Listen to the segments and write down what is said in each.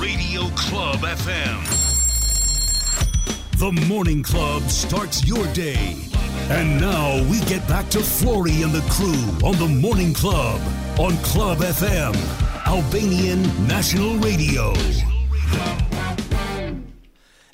Radio Club FM. The Morning Club starts your day. And now we get back to Flory and the crew on the Morning Club on Club FM, Albanian National Radio.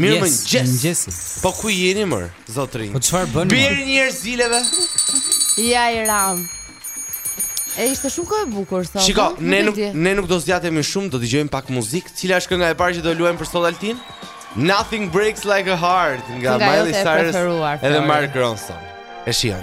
Mirëmëngjesi Po ku jeni more, zotëri Po çfarë bën more Bjeri njëherë zileve Ja i ramë Ishte shumë kohë e bukur sot. Shiko, ne nuk ne nuk do zgjatemi shumë, do dëgjojmë pak muzikë. Cila është kënga e parë që do luajmë për sot Altin? Nothing breaks like a heart nga Miley Cyrus edhe Mark Ronson. E shijoni.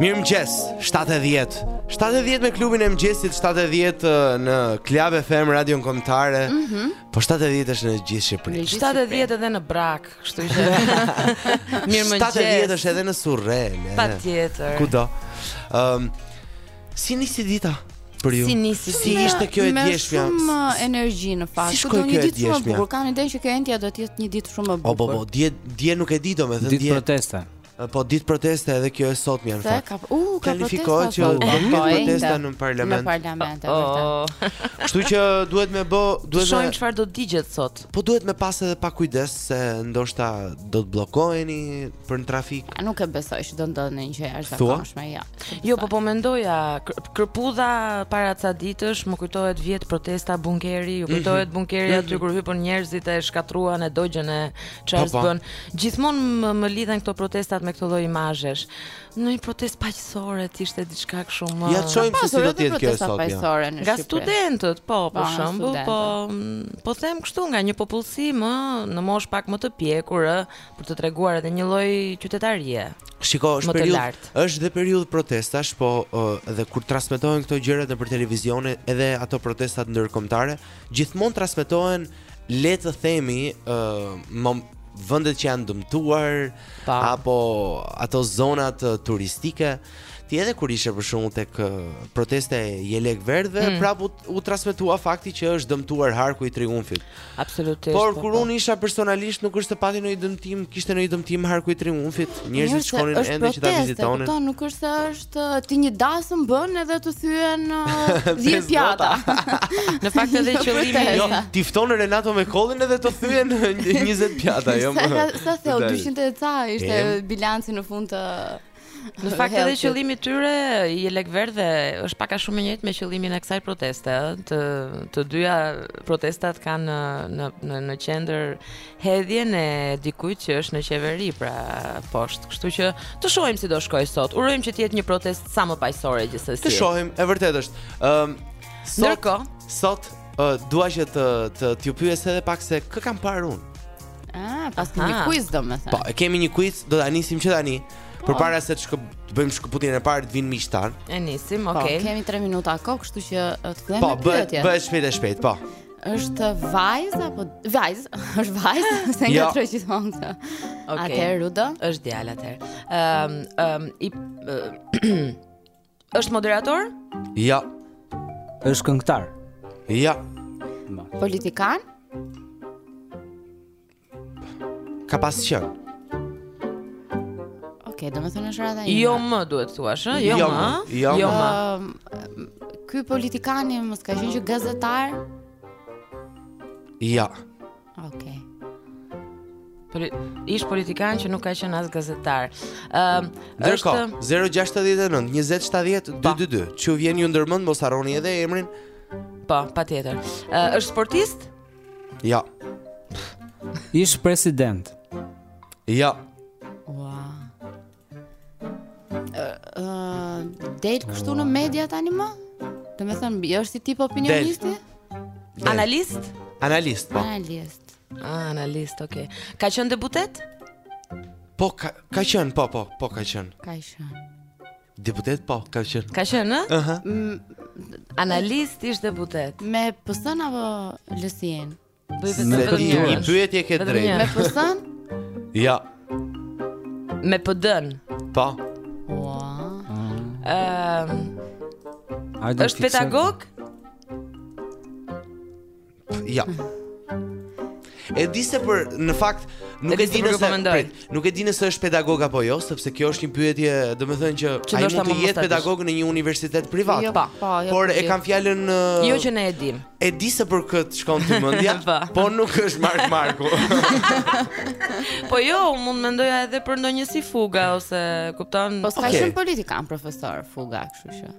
Mirëmëngjes, 7.10 7.10 me klubin e mëngjesit 7.10 në Club FM Radion Kombëtare mm -hmm. Po 7.10 është në gjithë Shqipërinë 7.10 edhe në Brak Kështu që Mirëmëngjes 7.10 është edhe në Surrel Patjetër Kudo um, Si nisi dita për ju. Si nisi? Si ishte kjo e djeshmja? Me shumë uh, energji në fakt. Si shkoi kjo e djeshmja? Kam idenë që kjo e enjtja do të jetë një ditë shumë e bukur. Po po, dje dje nuk e di domethënë dje. Ditë proteste. Po ditë proteste edhe kjo e sotmja në fakt. Ka u ka protesta që po, ka po, protesta në parlament. Në parlament e vërtetë. Oh. Kështu që duhet me bë, duhet të shohim çfarë do të digjet sot. Po duhet me pas edhe pak kujdes se ndoshta do të bllokoheni nëpër trafik. A nuk e besoj se do ndodhë ndonjë gjë e jashtëzakonshme ja. Jo, po po mendoja kërpudha para ca ditësh, më kujtohet vjet protesta bunkeri, ju mhm. kujtohet bunkeri mhm. aty kur hypën njerëzit e shkatërruan e dogjën e Çfarë po, po. bënë? Gjithmonë më, më lidhen këto protestat me këto lloj imazhesh. Në një protestë paqësore ishte diçka kështu më. Ja ta shohim se si do të jetë kjo sot. Paqësore në Shqipëri. Nga studentët, po, për po, shembull, po mm, po them kështu nga një popullsi më në moshë pak më të pjekur, ë, për të treguar edhe një lloj qytetarie. Shiko, është periudhë, është dhe periudhë protestash, po edhe kur transmetohen këto gjëra nëpër televizione, edhe ato protestat ndërkombëtare, gjithmonë transmetohen le të themi ë uh, vendet që janë dëmtuar apo ato zonat turistike ti edhe kur ishe për shembull tek protesta e Jelekverdhëve, mm. prapë u, u transmetua fakti që është dëmtuar harku i Triumfit. Absolutisht. Por po, kur po. unë isha personalisht nuk është se pati ndonjë dëmtim, kishte ndonjë dëmtim harku i Triumfit, njerëzit shkonin ende që ta vizitonin. Po, nuk është se është të ti një dasëm bën edhe të thyen 10 pjata. Në fakt edhe qëllimi jo, ti fton Renato Mekollin edhe të thyen 20 pjata, jo. Sa sa theu 200 e ca ishte bilanci në fund të Në fakt edhe qëllimi i tyre i Jelekverdhëve është pak a shumë i njëjtë me qëllimin e kësaj proteste, ëh, të të dyja protestat kanë në në në qendër hedhjen e dikujt që është në qeveri pra poshtë. Kështu që të shohim si do shkojë sot. Urojmë që të jetë një protestë sa më paqësore gjithsesi. Të shohim, e vërtetë është. Ëm um, sot sot uh, dua që të të t'ju pyes edhe pak se kë kam parë unë. Ah, paske një quiz domethënë. Po, kemi një quiz, do ta nisim që tani. Po. Përpara se të bëjmë shkëputjen e parë, të vijnë miqtë. E nisim, okay. Po, kemi 3 minuta kohë, kështu që të kemi pyetje. Po, bëhet shpejt e shpejt, po. Është vajzë apo vajzë? Është vajzë, se ngatërroj gjithmonë. Okay. Atëherë, Rudo? Është djalë atëherë. Um, um, i, uh, është moderator? Jo. është këngëtar? Jo. Politikan? Ka pas qenë. Okej, domethënë është rada ime. Jo më duhet të thuash, ë? Jo, jo më. Jo, jo më. Ehm, ky politikani mos ka qenë gazetar? Jo. Okej. Për ish politikan që nuk ka qenë as gazetar. Ëm, uh, është 069 20 70 222. Ç'u vjen ju ndërmend mos harroni edhe emrin. Po, patjetër. Ë, uh, është sportist? Jo. Ish president. Jo. Ua. Del kështu në media tanimë? Domethënë, është si tip opinionisti? Analist? Analist, po. Analist. Ah, analist, okay. Ka qenë deputet? Po ka ka qen, po po, po ka qen. Ka qen. Deputet po, ka qenë. Ka qenë, ë? Ëh. Analist ish deputet. Me PS-në apo LSI-në? Bëj vetëm me vetëm një. Një pyetje ke drejtë. Me PS-në? Jo. Me PD-në. Po. Ëm. Është pedagog? Jo. E di se për në fakt nuk e, e di nëse prit, nuk e di nëse është pedagog apo jo, sepse kjo është një pyetje, domethënë që, që ai mund të jetë pedagog në një universitet privat. Jo, pa, po, pa, po, jo, por e kam fjalën uh, Jo që ne e dim. E di se për kët shkon ty mendja, po. po nuk është Mark Marku. po jo, mund mendoja edhe për ndonjë si Fuga ose kupton. Po s'ka okay. shumë politikan profesor Fuga, kështu që.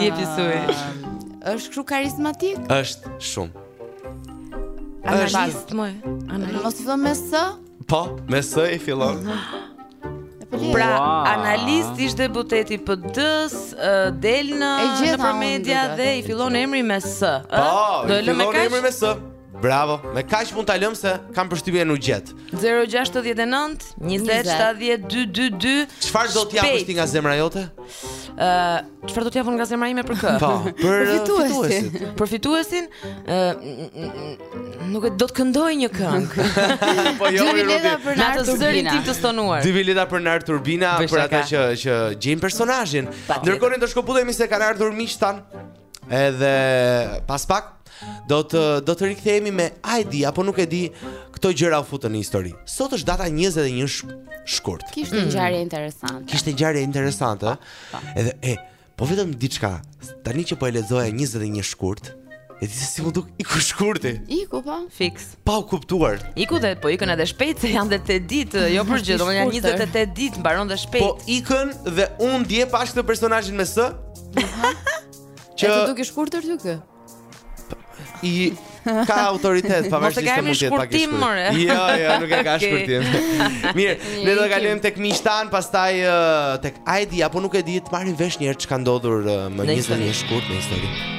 Je pisuj. Është kështu karizmatik? Është shumë. Analist më. Analist. Mos fillon me s? Po, me s i fillon. Pra, wow. analist ish deputet i PD-së, del nëpër media dhe i fillon emri me s. Po, do e lëmë me kaq. Bravo. Me kaq mund ta lëm se kam përshtypjen u gjet. 069 20 70 222. Çfarë do të japësh ti nga zemra jote? Ë, uh, çfarë do të jap unë nga zemra ime për kë? Po, për fituesin. Për fituesin, ë uh, nuk do të këndoj një këngë. po jo, Dy bileta për Nar Turbina. Zërin tim të stonuar. Dy bileta për Nar Turbina për ata që e gjejnë personazhin. Ndërkohë do shkëputemi se kanë ardhur miqtë tanë. Edhe pas pak do të do të rikthehemi me E di apo nuk e di këto gjëra u futën në histori. Sot është data 21 sh shkurt. Kishte mm. ngjarje interesante. Kishte ngjarje interesante. Po, po. Edhe e po vetëm diçka. Tani që po e lexoja 21 shkurt, e di se si m'u duk, iku shkurti. Iku po, fiks. Pa u kuptuar. Iku dhe po ikën edhe shpejt se janë dhe 8 ditë, jo për gjë, domethënë janë 28 ditë, mbaron dhe shpejt. Po ikën dhe un dje pashë këtë personazhin me së. Që të duket shkurtër ty kë? I ka autoritet, pavarësisht se mund të jetë pak i shkurtër. Jo, jo, nuk e ka shkurtim. Mirë, ne do të kalojmë tek Mishtan, pastaj tek E di apo nuk e di, të marrim vesh një herë çka ndodhur më 21 shkurt në histori.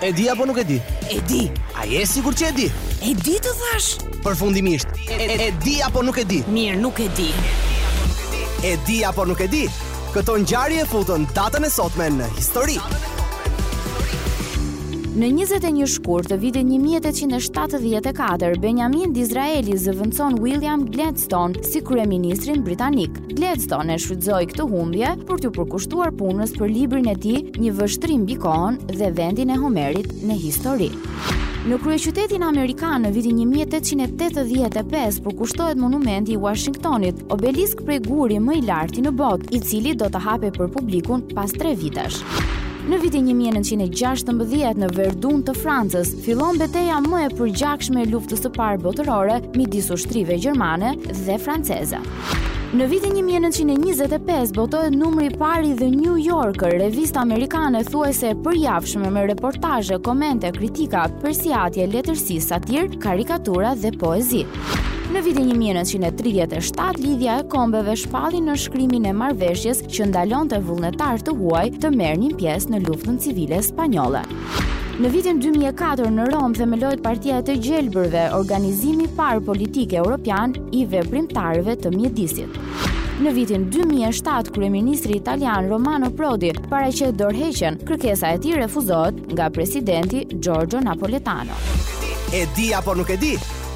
E di apo nuk e di? E di. A je sigurt që e di? E di të thash. Përfundimisht, e, e di apo nuk e di? Mirë, nuk e di. E di apo nuk e di? Këto ngjarje e futën datën e sotme në histori. Në 21 shkurt të vitit 1874, Benjamin Disraeli zëvendëson William Gladstone si kryeministrin britanik. Gladstone e shfrytëzoi këtë humbje për t'u përkushtuar punës për librin e tij Një vështrim mbi kohën dhe vendin e Homerit në histori. Në kryeqytetin amerikan në vitin 1885 përkushtohet monumenti i Washingtonit, obelisk prej guri më i larti në botë, i cili do të hapej për publikun pas 3 vitesh. Në vitin 1916 në Verdun të Francës fillon beteja më e përgjakshme e Luftës së Parë Botërore midis ushtrive gjermane dhe franceze. Në vitin 1925 botohet numri i parë i The New Yorker, revista amerikane thuajse e përjavshme me reportazhe, komente, kritika, përsiatje, letërsi, satirë, karikatura dhe poezi. Në vitin 1937 Lidhja e Kombeve shpalli nënshkrimin e marrëveshjes që ndalonte vullnetarë të huaj të merrnin pjesë në luftën civile spanjolle. Në vitin 2004 në Romë themelohet Partia e të Gjelbërve, organizimi i parë politik europian i veprimtarëve të mjedisit. Në vitin 2007, kryeministri italian Romano Prodi paraqet dorëheqjen, kërkesa e tij refuzohet nga presidenti Giorgio Napolitano. E di apo nuk e di?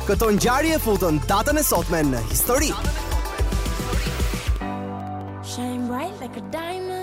Këto ngjarje e futën datën e sotme në histori. Shine bright like a diamond.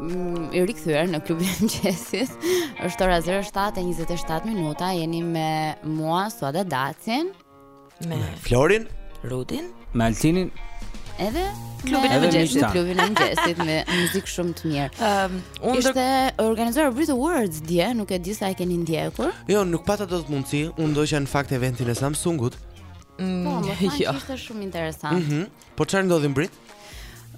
Mm, të rikthyer në klubin e mëngjesit. Është ora 07:27 minuta. Jeni me mua Suada Dacin, me Florin, Rudin, me Altinin. Edhe klubin e mëngjesit, në klubin e mëngjesit me muzikë shumë të mirë. Ëm, um, unë ishte organizuar Brit Awards dje, nuk e di sa e keni ndjekur. Jo, nuk pata dot mundësi. Unë ndoqa në fakt eventin e Samsungut. Mm, po, më thanë jo. që ishte shumë interesant. Mm -hmm. Po çfarë ndodhi në Brit?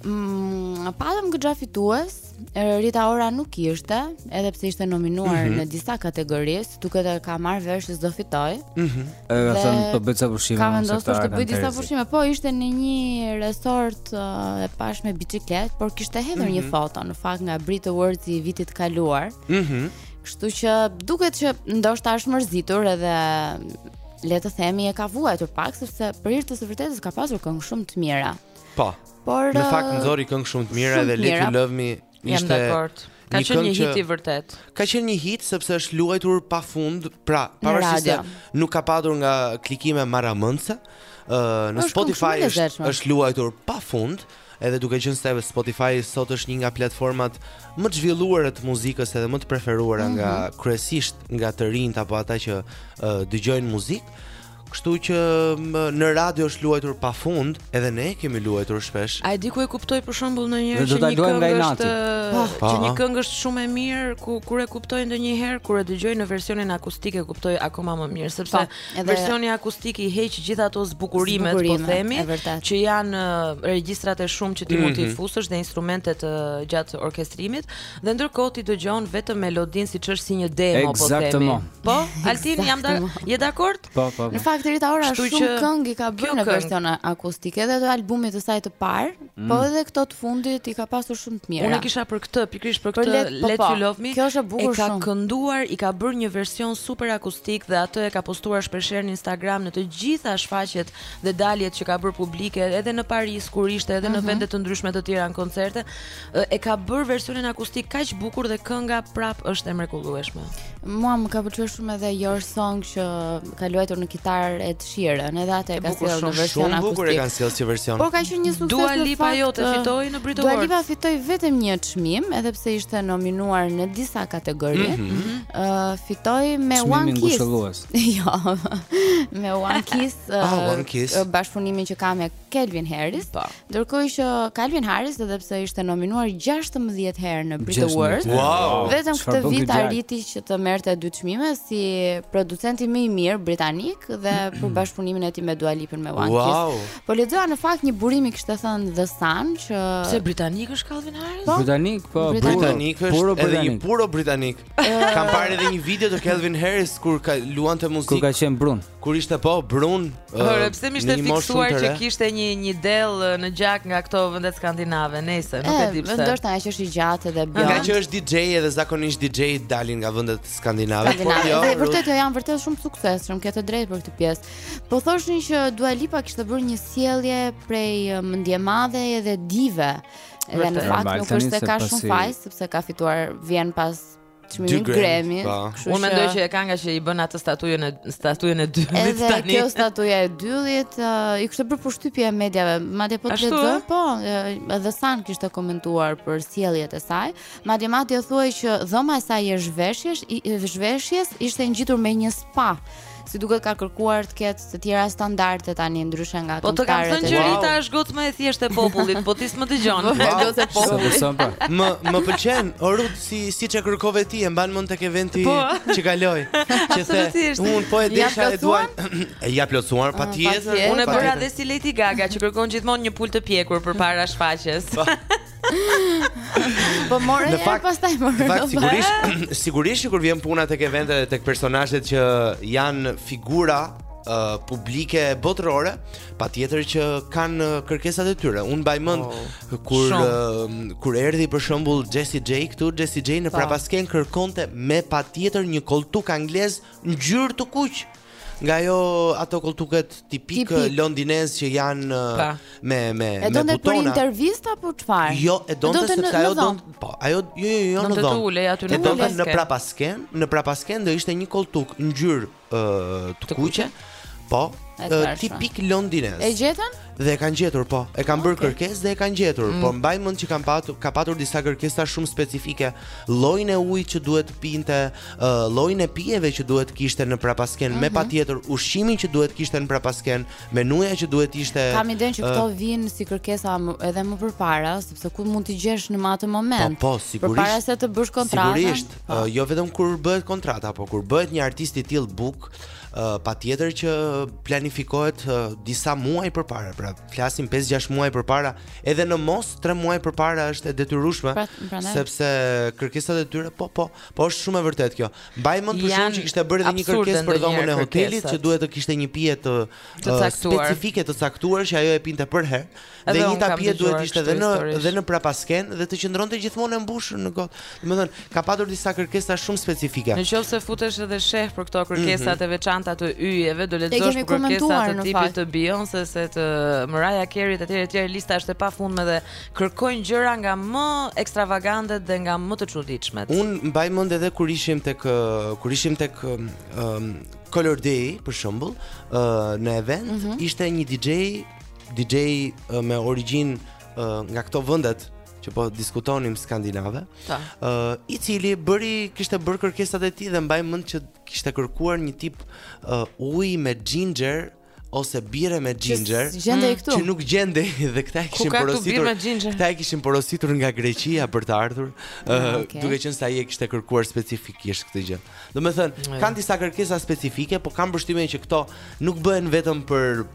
Mm, patëm goxha fitues, Rita Ora nuk ishte, edhe pse ishte nominuar mm -hmm. në disa kategori, si duket e ka marrë vesh se s'do fitojë. Mhm. Mm edhe ka thënë po bëj disa pushime. Ka vendosur të bëjë disa pushime, po ishte në një resort uh, e pashë me biçikletë, por kishte hedhur mm -hmm. një mhm. foto në fakt nga Brit Awards i vitit të kaluar. Mhm. Mm Kështu që duket që ndoshta është mërzitur edhe le të themi e ka vuajtur pak sepse për hir të së vërtetës, ka pasur këngë shumë të mira. Po. Por në fakt uh, nxori këngë shumë të mira dhe Let You Love Me ishte Ka qenë një hit i vërtetë. Ka qenë një hit sepse është luajtur pafund, pra pavarësisht se nuk ka patur nga klikime marramendëse, ë uh, në Spotify është, është luajtur pafund. Ëh, Edhe duke qenë se Spotify sot është një nga platformat më të zhvilluara të muzikës edhe më të preferuara mm -hmm. nga mhm. kryesisht nga të rinjtë apo ata që uh, dëgjojnë muzikë, Kështu që në radio është luajtur pa fund, edhe ne e kemi luajtur shpesh. A e di ku e kuptoj për shembull ndonjëherë që një këngë është po, që po. një këngë është shumë e mirë ku kur e kuptoj ndonjëherë kur e dëgjoj në versionin akustik e kuptoj akoma më mirë sepse po. Edhe... Versioni akustik i heq gjithë ato zbukurimet, po zbukurime po themi, që janë regjistrat e shumë që ti mm -hmm. mund t'i mhm. fusësh dhe instrumentet uh, gjatë orkestrimit dhe ndërkohë ti dëgjon vetëm melodinë siç është si një demo, po themi. Po, Altin jam da, je dakord? Po, po, po. Në fakt Rita Ora shumë që... këngë i ka bërë në version akustik edhe të albumit të saj të parë, Po edhe këto të fundit i ka pasur shumë të mira. Unë kisha për këtë, pikërisht për këtë Let, po, Let po, You Love Me. Kjo është e bukur shumë. E ka kënduar, i ka bërë një version super akustik dhe atë e ka postuar shpeshherë në Instagram në të gjitha shfaqjet dhe daljet që ka bërë publike, edhe në Paris kur ishte, edhe mm -hmm. në mhm. vende të ndryshme të tjera në koncerte. E ka bërë versionin akustik kaq bukur dhe kënga prap është e mrekullueshme. Mua më ka pëlqyer shumë edhe Your Song që ka luajtur në kitarë Ed Sheeran, edhe atë e ka sjellë në version akustik. Shumë bukur e kanë sjellë si version. Por ka qenë një sukses. Dua Lipa jote fitoi në Brit Awards. Dua Lipa fitoi vetëm një çmim, edhe pse ishte nominuar në disa kategori. Ëh, mm -hmm. uh, fitoi me Çmimin One Kiss. jo. me One Kiss. Uh, ah, One Kiss. Uh, bashkëpunimin që ka me Kelvin Harris. Po. Ndërkohë që Calvin Harris edhe pse ishte nominuar 16 herë në Brit Awards, wow. vetëm këtë vit arriti që të merrte dy çmime si producenti më i mirë britanik dhe për bashkëpunimin e tij me Dua Lipën me One wow. Kiss. Po lexoja në fakt një burim i kishte thënë The Sun që pse britanik është Calvin Harris? Po? Britanik, po, britanik është edhe një puro britanik. Kam parë edhe një video të Calvin Harris kur ka luante muzikë. Kur ka qenë brun. Kur ishte po brun. Ëh, pse më ishte fiksuar që kishte një një dell në gjak nga këto vende skandinave, nejse nuk e di pse. Është ndoshta ajo që është i gjatë dhe bjond. Ngaqë është DJ edhe zakonisht DJ dalin nga vendet skandinave. Po jo. Dhe vërtet jo janë vërtet shumë të suksesshëm, ke të drejtë për këtë pjesë. Po thoshin që Dua Lipa kishte bërë një sjellje prej mendjemadhe edhe dive. Dhe në fakt nuk është se ka shumë faj sepse ka fituar vjen pas çmimit Grammy. Po. Unë mendoj që e ka ngaqë i bënë atë statujën e statujën e dyllit tani. Edhe kjo statuja e dyllit uh, i kishte bërë përshtypje mediave, madje po të lexoj, po, edhe Sun kishte komentuar për sjelljet e saj. Madje madje thuhej që dhoma e saj e zhveshjes, zhveshjes ishte ngjitur me një spa si duket ka kërkuar të ketë të tjera standarde tani ndryshe nga këngëtarët. Po të kam thënë që Rita është gocë më e thjeshtë e popullit, po ti s'më dëgjon. Po gocë e popullit. Po. Më më pëlqen Ora, si siç e kërkove ti e mban mend tek eventi po. që kaloi. Që the, unë po e desha e duan. Ia plotësuan ah, patjetër. Unë e bëra dhe si Lady Gaga që kërkon gjithmonë një pulë të pjekur përpara shfaqjes. Po. Po more në fakt pastaj more. Në fakt sigurisht sigurisht kur vjen puna tek eventet dhe tek personazhet që janë figura uh, publike botërore, patjetër që kanë kërkesat e tyre. Unë mbaj mend oh, kur uh, kur erdhi për shembull Jessie J këtu, Jessie J në po. prapaskenë kërkonte me patjetër një kolltuk anglez ngjyrë të kuqe. Nga ajo ato kolltuqet tipik Tipik. londinezë që janë Po. me me E me donte për butona. intervistë apo çfarë? Jo, e donte Donte në- sepse ajo në dhomë. donte, po, ajo jo jo jo në Donte të dhomë. ulej aty në E donte në prapaskenë. prapaskenë, në prapaskenë do ishte një kolltuk ngjyrë ë të kuqe, Po, tipik londinez. E gjetën? Dhe e kanë gjetur, po. E kanë bërë kërkesë dhe e kanë gjetur. Mm. Po mbaj mend që kanë patur ka patur disa kërkesa shumë specifike. Llojin e ujit që duhet të pinte, uh, llojin e pijeve që duhet të kishte në prapaskenë, mm -hmm. me mhm. patjetër ushqimin që duhet të kishte në prapaskenë, menuja që duhet të ishte. Kam idenë që këto uh, vijnë si kërkesa edhe më përpara, sepse ku mund t'i gjesh në atë moment. Po, po, sigurisht. Përpara se të bësh kontratën. Sigurisht, po. uh, jo vetëm kur bëhet kontrata, por kur bëhet një artist i tillë book, Uh, patjetër që planifikohet uh, disa muaj përpara, pra flasim 5-6 muaj përpara, edhe në mos 3 muaj përpara është e detyrushme, pra, pra sepse kërkesat e tyre, po, po, po është shumë e vërtetë kjo. Mbaj mend për shembull që kishte bërë dhe një kërkesë për dhomën e hotelit, që duhet të kishte një pije të, uh, specifike të caktuar, që ajo e pinte përherë, Dhe një tabie duhet ishte dhe në dhe në prapaskenë dhe të qëndronte gjithmonë e mbushur në gotë. Domethënë, ka patur disa kërkesa shumë specifike. Në qoftë se futesh edhe sheh për këto kërkesa mhm. të veçanta të yjeve, do lexosh për kërkesa të tipit të Beyoncé-së, të Mariah Carey etj etj lista është e pafundme dhe kërkojnë gjëra nga më ekstravagantet dhe nga më të çuditshmet. Unë mbaj mend edhe kur ishim tek kur ishim tek um, Color Day për shembull, uh, në event mm -hmm. ishte një DJ DJ me origjinë nga këto vendet që po diskutonim skandinave, ë uh, i cili bëri kishte bërë kërkesat e tij dhe mbaj mend që kishte kërkuar një tip uh, uji me ginger ose birre me ginger që, mm. që nuk gjendej dhe këta e kishin porositur këta e kishin porositur nga Greqia për të ardhur ah, uh, okay. duke qenë se ai e kishte kërkuar specifikisht këtë gjë. Domethënë, mm. kanë disa kërkesa specifike, por kam përshtypjen që këto nuk bëhen vetëm për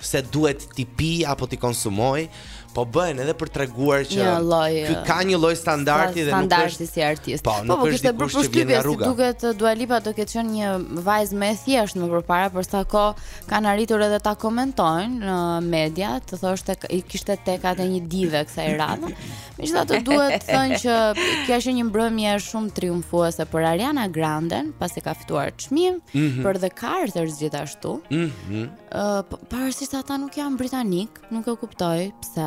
se duhet t'i pijë apo t'i konsumojë, po bëhen edhe për të treguar që një lloj ky ka një lloj standardi dhe nuk është si artist. Po, po nuk është dikush që vjen nga rruga. Siç duket Dua Lipa do ketë qenë një vajzë më e thjeshtë më përpara, për sa kohë kanë arritur edhe ta komentojnë në media, të thoshte i kishte tekat e një dive kësaj radhe. Megjithatë duhet thënë që kjo është një mbrëmje shumë triumfuese për Ariana Grande, pasi ka fituar çmim mm -hmm. për The Carters gjithashtu. Mm -hmm. Uh, Pavarësisht se ata nuk janë britanikë, nuk e kuptoj pse.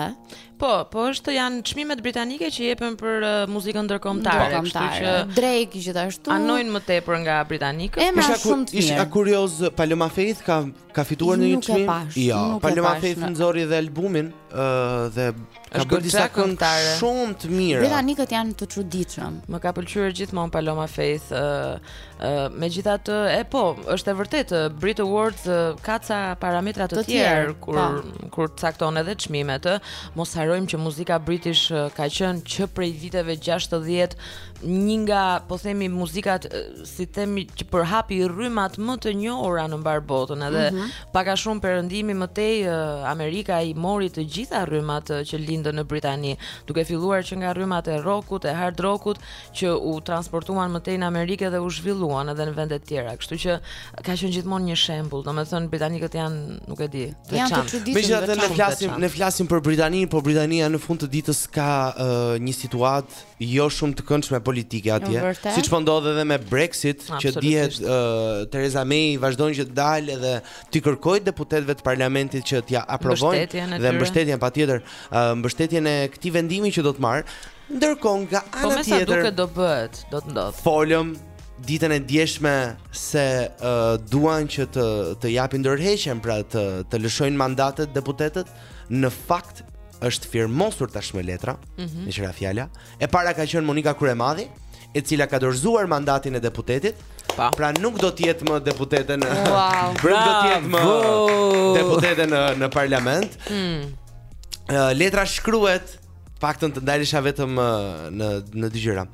Po, po është janë çmimet britanike që jepen për uh, muzikën ndërkombëtare, kështu që Drake gjithashtu anojnë më tepër nga britanikët. Emra isha, shumë të mirë. Isha kurioz Paloma Faith ka ka fituar ndonjë çmim? Jo, Paloma Faith nxori dhe albumin. dhe ka bërë disa këngë shumë të mira. Britanikët janë të çuditshëm. Më ka pëlqyer gjithmonë Paloma Faith. ë uh, uh, Megjithatë, e po, është e vërtetë, Brit Awards uh, ka ca parametra të, të tjerë kur pa. Po. kur cakton edhe çmimet, ë. Mos harrojmë që muzika british uh, ka qenë që prej viteve 60 një nga po themi muzikat si themi që përhapi rrymat më të njohura në mbarë botën edhe mm -hmm. pak a shumë perëndimi më tej Amerika i mori të gjitha rrymat që lindën në Britani duke filluar që nga rrymat e rockut e hard rockut që u transportuan më tej në Amerikë dhe u zhvilluan edhe në vende të tjera kështu që ka qenë gjithmonë një shembull domethënë britanikët janë nuk e di janë të çuditshëm megjithatë ne flasim ne flasim për Britaninë po Britania në fund të ditës ka uh, një situatë jo shumë të këndshme politike atje. Siç po ndodh edhe me Brexit, që dihet uh, Theresa May vazhdon që të dalë dhe t'i kërkojë deputetëve të parlamentit që t'ia aprovojnë dhe mbështetjen patjetër, uh, mbështetjen e këtij vendimi që do të marrë. Ndërkohë nga ana tjetër, po më sa duket do bëhet, do të ndodhë. Folëm ditën e djeshme se uh, duan që të të japin dorëheqjen, pra të të lëshojnë mandatet deputetët. Në fakt është firmosur tashmë letra, mm -hmm. nëse ra fjala, e para ka qenë Monika Kryemadhi, e cila ka dorëzuar mandatin e deputetit. Po. Pra nuk do të jetë më deputete në wow. nuk do të jetë më deputete në në parlament. Mm. Letra shkruhet paktën të ndalesha vetëm në në dy gjëra.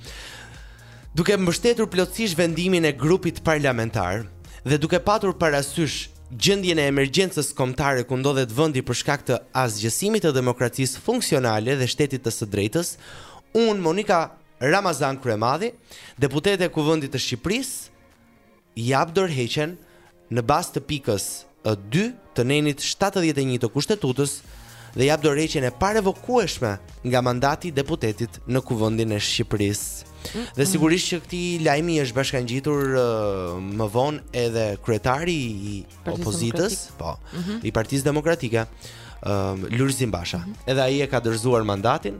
Duke mbështetur plotësisht vendimin e grupit parlamentar dhe duke patur parasysh gjendjen e emergjencës kombëtare ku ndodhet vendi për shkak të asgjësimit të demokracisë funksionale dhe shtetit të së drejtës, unë Monika Ramazan Kryemadhi, deputete e Kuvendit të Shqipërisë, jap dorëheqjen në bazë të pikës dy të nenit shtatëdhjetë e një të Kushtetutës dhe jap dorëheqjen e parevokueshme nga mandati i deputetit në Kuvendin e Shqipërisë. Dhe sigurisht që këtij lajmi i është bashkangjitur më vonë edhe kryetari i opozitës, po, mhm. i Partisë Demokratike, ë Lulzim Basha. Mhm. Edhe ai e ka dorëzuar mandatin.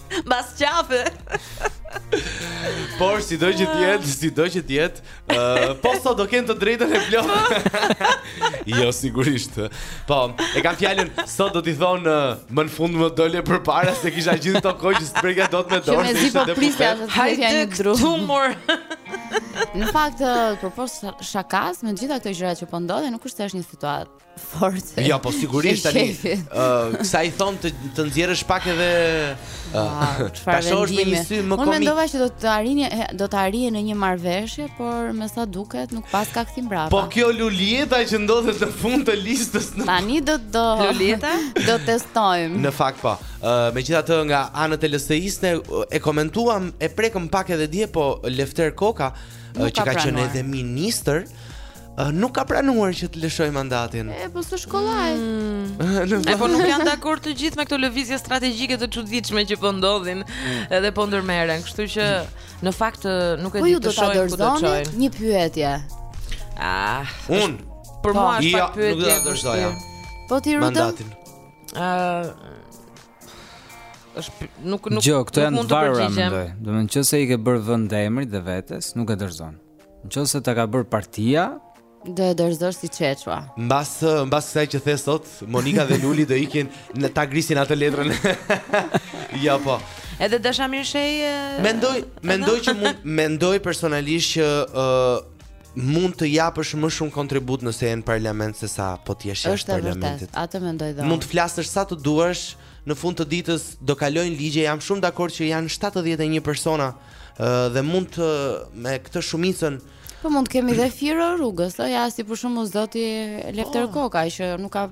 Mbas qafe. Por si do që të jetë, si do që të jetë, uh, po sot do kenë të drejtën e plotë. jo sigurisht. Po, e kam fjalën sot do t'i thonë uh, më në fund më dole përpara se kisha gjithë këto kohë që s'preka dot me dorë. Se mezi po prisja të thjesht janë dru. Humor. në fakt, uh, përpos shakasë, me gjithë këto gjëra që po ndodhin, nuk është thjesht një situatë Fort. Jo, po sigurisht tani ë uh, kësaj i thonë të të nxjerrësh pak edhe uh, ta shohësh me një sy më komik. Unë mendova që do të arrini do të arrijë në një marrëveshje, por me sa duket nuk paska kthim mbrapa. Po kjo Lulieta që ndodhet në fund të listës në Tani do të do Lulieta do testojmë. Në fakt po. Ë uh, megjithatë nga ana e LSI-së e komentuam e prekëm pak edhe dje, po Lefter Koka uh, që ka qenë edhe ministër uh, nuk ka pranuar që të lëshojë mandatin. E po s'është kollaj. Mm. e po nuk janë dakord të gjithë me këto lëvizje strategjike të çuditshme që po ndodhin mm. edhe po ndërmerren, kështu që në fakt nuk e po di të shohim ku do të çojnë. Një pyetje. Ah, unë për po. mua është pak pyetje. Nuk do ta lëshoja. Po ti Rudo. Mandatin. Ëh, është nuk nuk Jo, këto janë të varura mendoj. Domethënë nëse i ke bërë vend emrit dhe vetes, nuk e dorëzon. Në qoftë se ta ka bërë partia Do e dorëzosh si qequa Mbas, mbas kësaj që the sot Monika dhe Luli do ikin ta grisin atë letrën Ja po Edhe dësha mirë shej Mendoj, mendoj që mund Mendoj personalisht që uh, Mund të japësh më shumë kontribut nëse je në parlament se sa po të jesh jashtë parlamentit. Është e vërtetë, atë mendoj dhe. Mund të flasësh sa të duash, në fund të ditës do kalojnë ligje, jam shumë dakord që janë 71 persona dhe mund të me këtë shumicën Po mund të kemi dhe firë rrugës, ja si për shembull zoti Lefter Koka që nuk ka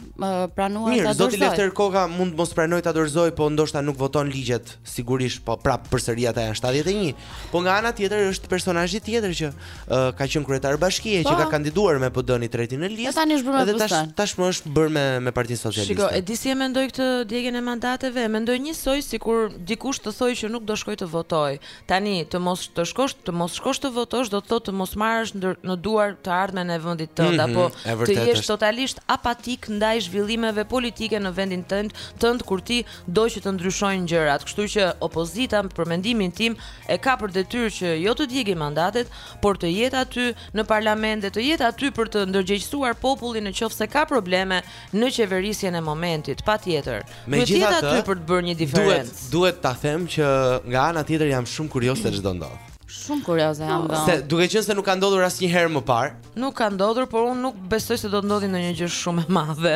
pranuar ta dorëzojë. Mirë, zoti Lefter Koka mund të mos pranojë ta dorëzojë, po ndoshta nuk voton ligjet, sigurisht, po prap përsëri ata janë 71. Po nga ana tjetër është personazhi tjetër që Ëh, ka qenë kryetar bashkie që ka kandiduar me PD-në, i treti në listë. Dhe tani është bërë me PD-në. Edhe tash tashmë është bërë me me Partinë Socialiste. Shiko, e di si e mendoj këtë djegien e mandateve, e mendoj njësoj sikur dikush të thojë që nuk do shkoj të votoj. Tani, të mos të shkosh, të mos shkosh të votosh do të thotë të mos marrësh ndër, në duar të ardhmen e vendit tënd mm -hmm, apo të jesh totalisht apatik ndaj zhvillimeve politike në vendin tënd, tënd kur ti do që të ndryshojnë gjërat, kështu që opozita për mendimin tim e ka për detyrë që jo të djegë mandatet, por të jetë aty në parlament dhe të jetë aty për të ndërgjegjësuar popullin në qoftë se ka probleme në qeverisjen e momentit, patjetër. Duhet të jetë aty për të bërë një diferencë. Duhet duhet ta them që nga ana tjetër jam shumë kurioz se ç'do ndodh. Shumë kurioze jam dhe unë. Se duke qenë se nuk ka ndodhur asnjëherë më parë, Nuk ka ndodhur, por unë nuk besoj se do të ndodhë ndonjë gjë shumë e madhe.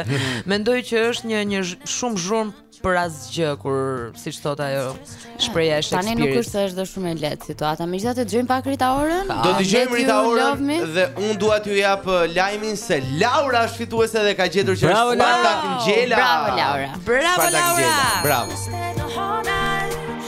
Mendoj që është një një shumë zhurmë për asgjë kur siç thotë ajo shprehja e Shakespeare. Tani nuk është se është shumë e lehtë situata. Megjithatë dëgjojmë pak Rita Orën. Do të dëgjojmë Rita Orën dhe unë dua t'ju jap uh, lajmin se Laura është fituese dhe ka gjetur që është Spartak Ngjela. Bravo Laura. Bravo Laura. Bravo.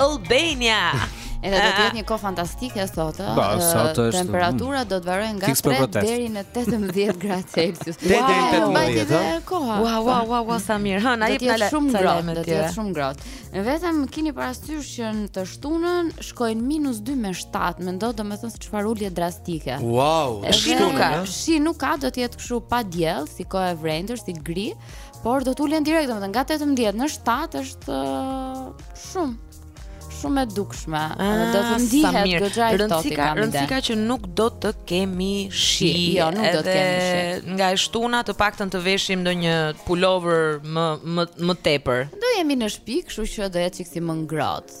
Albania. Edhe do të jetë një kohë fantastike sot, ëh. Sot është. Temperatura do të varojë nga 3 deri në 18 gradë Celsius. Wow, deri në 18, ëh. Wow, wow, wow, wow, sa mirë. Hë, qenka shumë ngrohtë, do të jetë shumë ngrohtë. Vetëm keni parasysh që ne të shtunën shkojnë minus 2 me 7, mendo domethënë se çfarë ulje drastike. Wow, të shtunën. Shi nuk ka, do të jetë kështu pa diell, si kohë e vrenjtur, si gri. Por do të ulen direkt, domethënë nga 18 në 7 është uh, shumë shumë e dukshme. Ah, do të ndihet goxha i ftohti, rëndësi ka që nuk do të kemi shi. Jo, nuk do të kemi shi. Nga e shtuna të paktën të veshim ndonjë pulovër më më më tepër. Do jemi në shtëpi, kështu që do jetë çikë si më ngrohtë.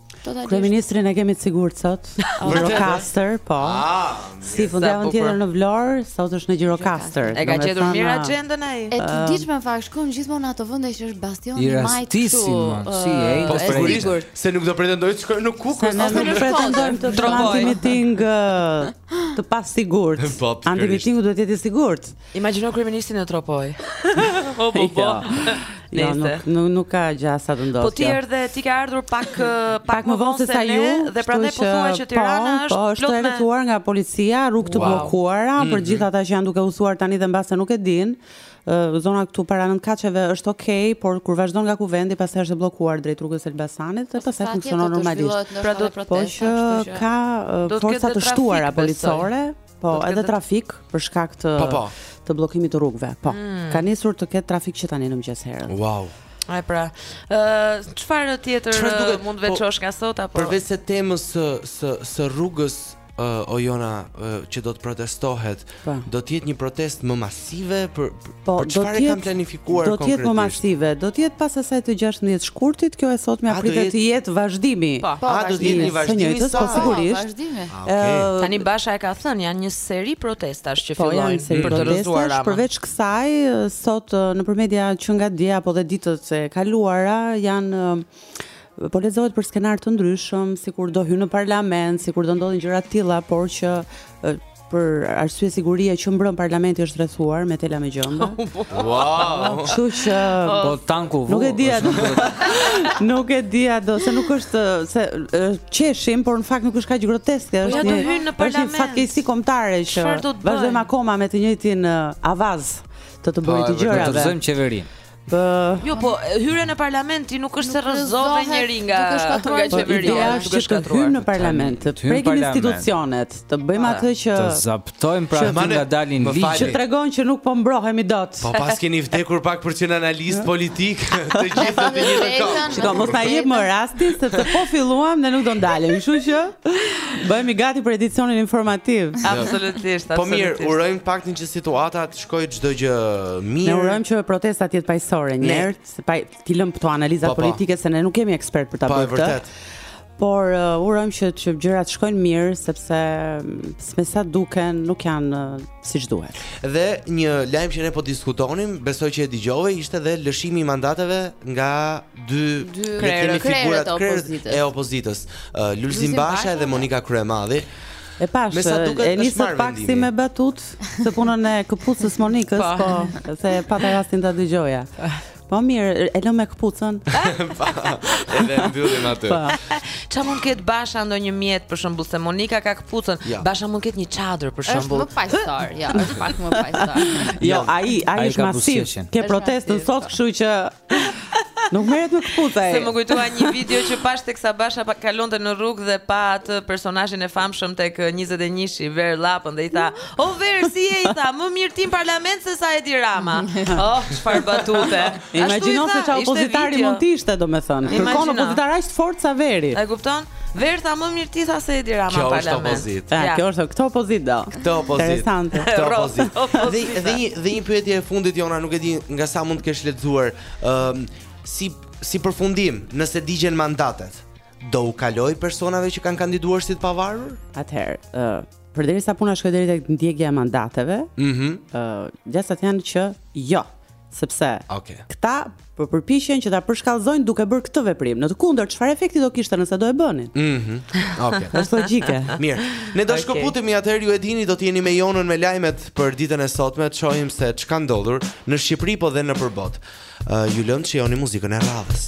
Kryeministrin e kemi të sigurt sot. Gjirokastër, po. Ah, si fundjavën tjetër në Vlorë, sot është në Gjirokastër. E ka gjetur mirë ah, agjendën ai. E çuditshme në fakt shkon gjithmonë në ato vende që është bastioni i majtë. I rastisim, si e po sigurisht se nuk do pretendojë të shkojë në Kukës, as nuk pretendojmë të shkojë në miting të pasigurt. Po, antimitingu duhet të jetë i sigurt. Imagjino kryeministin në Tropojë. Po po po. Jo, nuk nuk nuk ka gjasa të ndodhë. Po ti erdhe, ti ke ardhur pak pak më vonë se sa ju dhe prandaj po thua që Tirana po, është po, është rrethuar nga policia, rrugë të bllokuara për mhm. gjithë ata që janë duke udhëtuar tani dhe mbase nuk e dinë. Zona këtu para nëntë katësheve është ok, por kur vazhdon nga kuvendi, pastaj është e bllokuar drejt rrugës Elbasanit dhe pastaj funksionon normalisht. Pra do të thotë që ka forca të shtuara policore, Po, edhe të... trafik për shkak të po, po. të bllokimit të rrugëve. Po. Mm. Ka nisur të ketë trafik që tani në mëngjes herën. Wow. Hajt pra. Ë, uh, çfarë tjetër duke, mund të po, veçosh po, nga sot apo? Përveçse temës së së së rrugës uh, o Jona uh, që do të protestohet, pa. Po. do të jetë një protestë më masive për Po, çfarë kanë planifikuar konkretisht. Do të jetë më masive, do të jetë pas asaj të 16 shkurtit, kjo e sotmja pritet të jetë vazhdimi. Po, po a do të jetë një vazhdim i saj? Po, sigurisht. Okej. Tani Basha e ka thënë, janë një seri protestash që po, fillojnë për të rrëzuar Ramën. Përveç kësaj, sot nëpër media që nga dje apo dhe ditët e kaluara janë po lexohet për skenarë të ndryshëm, sikur do hyjnë në parlament, sikur do ndodhin gjëra të tilla, por që për arsye sigurie që mbrëm parlamenti është rrethuar me tela me gjemba. Wow. Kështu që po tanku vu. Nuk e di atë. Nuk e di atë, se nuk është se qeshim, por në fakt nuk është kaq groteske, po është një është një fatkeqësi kombëtare që vazhdojmë akoma me të njëjtin avaz të të bërit të gjërave. Po, do rrëzojmë qeverinë. Ë, Jo, po hyrja në parlament i nuk është se rrëzove njëri nga duke shkatërruar nga qeveria. ideja duke është që të shkatërruar. hyjmë në parlament, të Të hyjmë prekim parlament. institucionet, të bëjmë atë që Të zaptojmë pra Që- aty nga dalin Më ligj. fal. që tregon që nuk po mbrohemi dot. Po paskeni vdekur pak për të qenë analistë politik, të gjithë në të njëjtën kohë. Shiko, mos na jep më rastin sepse po filluam dhe nuk do ndalemi, kështu që bëhemi gati për edicionin informativ. Absolutisht, absolutisht. Po mirë, urojmë të paktën që situata të shkojë çdo gjë mirë. Ne urojmë që protesta të jetë paqësore një herë, së pari t'i lëmë këto analiza po, po. politike se ne nuk jemi ekspertë për ta po, bërë këtë. Po vërtet. Por uh, urojmë që që gjërat të shkojnë mirë sepse mm, me sa duket nuk janë uh, siç duhet. Dhe një lajm që ne po diskutonim, besoj që e dëgjove, ishte dhe lëshimi i mandateve nga dy dy krerët e opozitës. E opozitës. Uh, Lulzim Basha dhe Monika Kryemadhi. E pashë, me sa duket, e nisë pak si me batutë, se punën e këpucës së Monikës, po, po e pata rastin ta dëgjoja. Po mirë, e lëmë me këpucën. Po, dhe e mbyllim aty. Po. Çfarë mund të ketë Basha ndonjë mjet për shembull se Monika ka këpucën, ja. Basha mund të ketë një çadër për shembull. Është më paqësor, jo, është pak më paqësor. Jo, ai, ai është masiv. Ke protestën sot, kështu që Nuk merret me këpucë ai. Se më kujtua një video që pash teksa Basha pa kalonte në rrugë dhe pa atë personazhin e famshëm tek 21-shi Ver Llapën dhe i tha: "O Ver, si je?" i tha, "Më mirë ti në parlament se sa Edi Rama." Oh, çfarë batute. Imagjino se çfarë opozitari mund të ishte, domethënë. Kërkon opozitar aq të fortë sa Veri. E kupton? Ver tha më mirë ti tha se Edi Rama në parlament. Kjo është opozit. Kjo është, këtë opozit do. Të opozit. Interesante. Këtë opozit. Dhe dhe një dhe një pyetje e fundit Jona, nuk e di nga sa mund të kesh lexuar, ëm um, si si përfundim, nëse digjen mandatet, do u kaloj personave që kanë kandiduar si të pavarur? Atëherë, ë uh, përderisa puna shkoi deri tek djegia e mandateve, ëh, mm -hmm. uh, gjasat janë që jo. sepse okay. këta po përpiqen që ta përshkallëzojnë duke bërë këtë veprim. Në të kundërt, çfarë efekti do kishte nëse do e bënin? Mhm. Mm Okej. Okay. Është logjike. Mirë. Ne do okay. shkëputemi atëherë ju e dini do të jeni me Jonën me lajmet për ditën e sotme, të shohim se çka ndodhur në Shqipëri po dhe nëpër botë. Uh, ju lëmë të shijoni muzikën e radhës.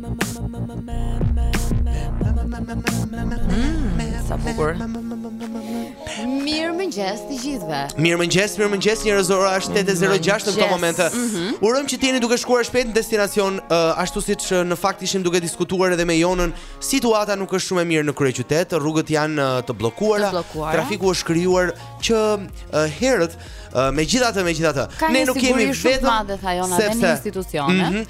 Sa bukur. Mirëmëngjes të gjithëve Mirëmëngjes, mirëmëngjes njerëz ora është 8.06 në këto momente mhm. Urojmë që të jeni duke shkuar shpejt në destinacion Ashtu siç në fakt ishim duke diskutuar edhe me Jonën Situata nuk është shumë e mirë në kryeqytet Rrugët janë të bllokuara Trafiku është krijuar që herët Megjithatë, megjithatë Ne nuk kemi vetëm Ka një siguri shumë të madhe, tha Jona, dhe në institucione mhm.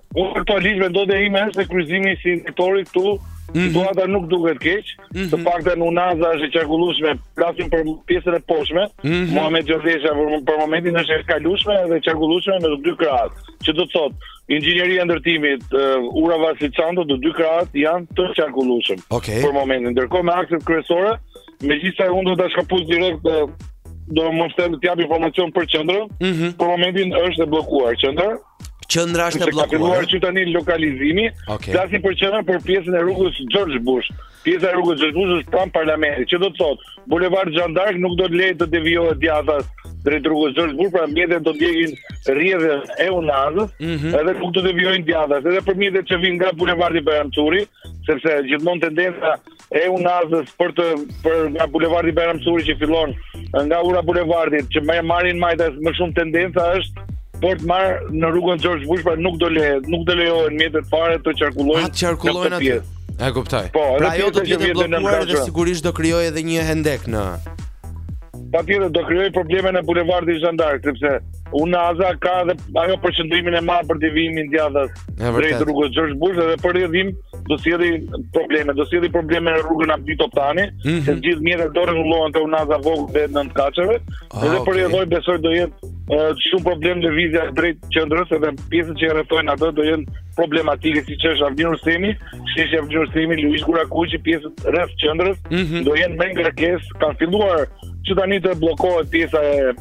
Unë për këto ligjë mendojë ime është se kryqëzimi si inspektorit këtu Mhm. Situata nuk duket keq, mhm. të paktën unaza është e qarkullueshme, flasim për pjesën e poshtme. Mhm. Muhamet Gjollesha për momentin është e kalueshme dhe e qarkullueshme në dy krahët. Që do të thotë, inxhinieria e ndërtimit, uh, ura Vasil Shanto të dy krahët janë të qarkullueshëm okay. për momentin. Ndërkohë me akset kryesore, megjithëse unë do ta kap direkt uh, domethënë të jap informacion për qendrën. Mm -hmm. Për momentin është e bllokuar qendra. Mm Qendra është e bllokuar. Ka filluar që tani lokalizimi. Okay. Flasim për qendrën për pjesën e rrugës George Bush. Pjesa e rrugës George Bush është pranë parlamentit, që do të thotë bulevardi Zhan d'Ark nuk do të lejë të devijohet djathtas drejt rrugës George Bush, pra mjetet do të ndjekin rrjedhën e Unazës, mm -hmm. edhe nuk do të devijojnë djathtas, edhe për mjetet që vijnë nga bulevardi Bajram Curri, sepse gjithmonë tendenca e unazës për të për nga bulevardi Bajram Curri që fillon nga ura e bulevardit që më marrin majtas më shumë tendenca është për të marrë në rrugën George Bush pra nuk do le nuk do lejohen mjetet fare të qarkullojnë a të qarkullojnë aty e kuptoj po edhe pra, ajo do të jetë e bllokuar dhe sigurisht do krijojë edhe një hendek në Patjetër do krijoj probleme në bulevardin Zhan d'Ark sepse Unaza ka edhe ajo përqendrimin e madh për devijimin djathtas drejt rrugës George Bush dhe për rrjedhojë do sjelli probleme, do sjelli probleme në rrugën Abdi Toptani, mm -hmm. se gjithë mjetet do rregullohen te Unaza e Vogël e nënkaçeve, ah, dhe okay. për rrjedhojë besoj do jetë uh, shumë problem lëvizja drejt qendrës edhe pjesët që rrethojnë atë do jenë problematike siç është Avni Rustemi, siç është Avni Rustemi, Luigj Gurakuqi, pjesët rreth qendrës mm -hmm. do jenë me ngarkesë, kanë filluar që tani të bllokohet pjesa e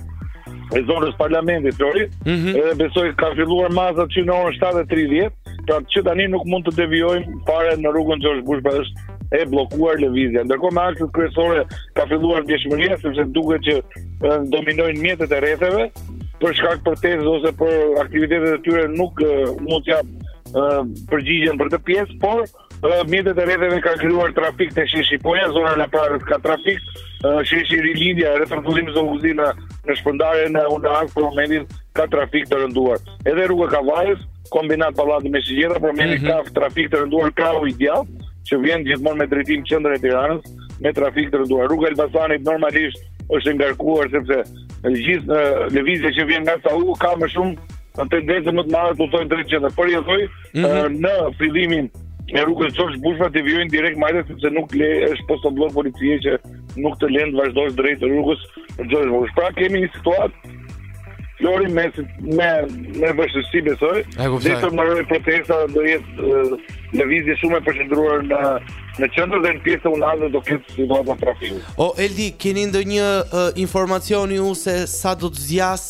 e zonës së parlamentit, Flori, mm -hmm. edhe besoj ka filluar masat që në orën 7.30, pra që tani nuk mund të devijojmë fare në rrugën George Bush pra është e bllokuar lëvizja. Ndërkohë në akset kryesore ka filluar ndjeshmëria sepse duket që dominojnë mjetet e rretheve për shkak të protestës ose për aktivitetet e tyre nuk mund të jap përgjigjen për këtë pjesë, por Mjetet e rretheve kanë krijuar trafik te sheshi Shqiponja, zona në Laprakë ka trafik, sheshi Rilindja, rrethrrotullimi Zogu i Zi në shpërndarjen e Unazës për momentin ka trafik të rënduar. Edhe rruga Kavajës, Kombinat Pallati me Shigjeta për momentin mm -hmm. ka trafik të rënduar krahu i djathtë që vjen gjithmonë me drejtim qendrën e Tiranës me trafik të rënduar. Rruga Elbasanit normalisht është e ngarkuar sepse gjithë lëvizja që vjen nga Sauku ka më shumë tendencë më të madhe të shkojnë drejt qendrës. Por u thoj mm -hmm. në fillimin e rrugës George Bush pra të devijojnë direkt majtas sepse nuk le është postobllok policie që nuk të lënë të vazhdosh drejt rrugës George Bush. Pra kemi një situatë Flori me me me vështirësi besoj. Dhe derisa të mbarojë protesta do jetë lëvizje shumë e përqendruar në në qendër dhe në pjesën e unazës do ketë situata trafiku. Po Eldi, keni ndonjë uh, informacion ju se sa do të zgjasë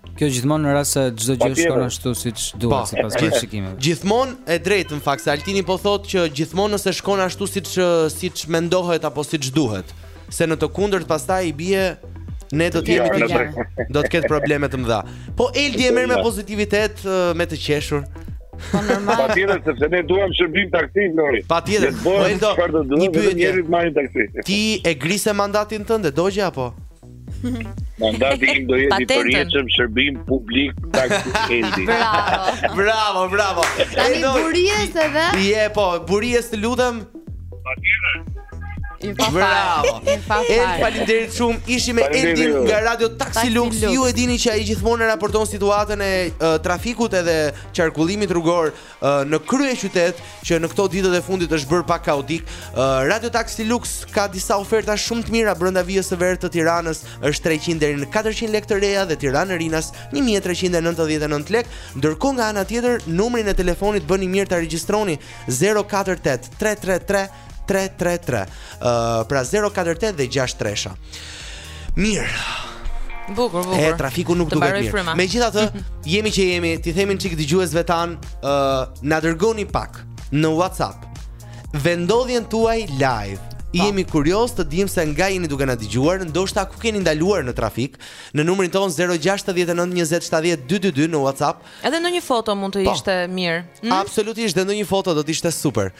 Kjo gjithmonë në rast se çdo gjë shkon ashtu siç duhet sipas parashikimeve. Gjithmonë e drejtë në fakt se Altini po thotë që gjithmonë nëse shkon ashtu siç siç mendohet apo siç duhet, se në të kundërt pastaj i bie ne do të jemi të gjithë. Do të ketë probleme të mëdha. Po Eldi e merr me pozitivitet, me të qeshur. Po normal. Patjetër, sepse ne duam shërbim taksi, Flori. Patjetër, po Eldo, një pyetje. Ti e grise mandatin tënd, e dogje apo? Mandati im do jetë i përjetshëm shërbim publik taksi Eldi. Bravo. bravo, bravo. Tani bjeri bories edhe? E po, bories të lutem. Patjetër. Bravo. Eldi faleminderit shumë. Ishim me Eldin nga Radio Taxi Lux. Ju e dini që ai gjithmonë raporton situatën e uh, trafikut edhe qarkullimit rrugor në kryeqytet që në këto ditët e fundit është bërë pak kaotik. Radio Taxi Lux ka disa oferta shumë të mira brenda vijës së verdhë të Tiranës, është 300 deri në 400 lekë të reja dhe Tiranë Rinas 1399 lekë, ndërkohë nga ana tjetër numrin e telefonit bëni mirë ta regjistroni 048 333 333. Ë uh, pra 048 dhe 63-sha. Mirë. Bukur, bukur. E trafiku nuk duket mirë. Megjithatë, jemi që jemi, t'i themi çik dëgjuesve tanë, ë uh, na dërgoni pak në WhatsApp vendodhjen tuaj live. Pa. Jemi kurioz të dimë se nga jeni duke na dëgjuar, ndoshta ku keni ndaluar në trafik, në numrin tonë 0692070222 në WhatsApp. Edhe ndonjë foto mund të po. ishte mirë. Mm? Absolutisht, edhe ndonjë foto do të ishte super.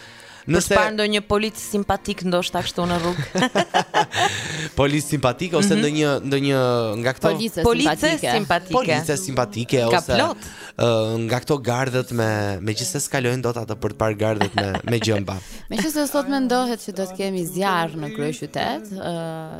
Nëse Për të parë ndonjë polic simpatik ndoshta kështu në rrugë. polic simpatik ose mhm. ndonjë mm -hmm. ndonjë nga këto police simpatike. simpatike. Police simpatike ose Ka plot. Uh, nga këto gardhet me megjithëse s'kalojnë dot ato për të parë gardhet me me gjemba. Meqëse sot mendohet se do të kemi zjarr në kryeqytet, ë uh,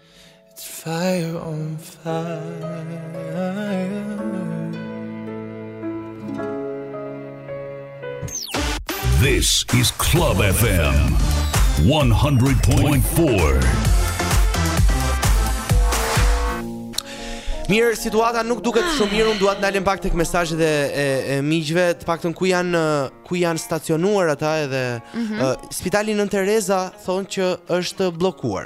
fire on fire. This is Club FM 100.4. Mirë, situata nuk duket shumë mirë, unë dua të ndalem pak tek mesazhet e, e, e miqve, të paktën ku janë ku janë stacionuar ata edhe mm -hmm. uh, spitali Nënë Tereza thonë që është bllokuar.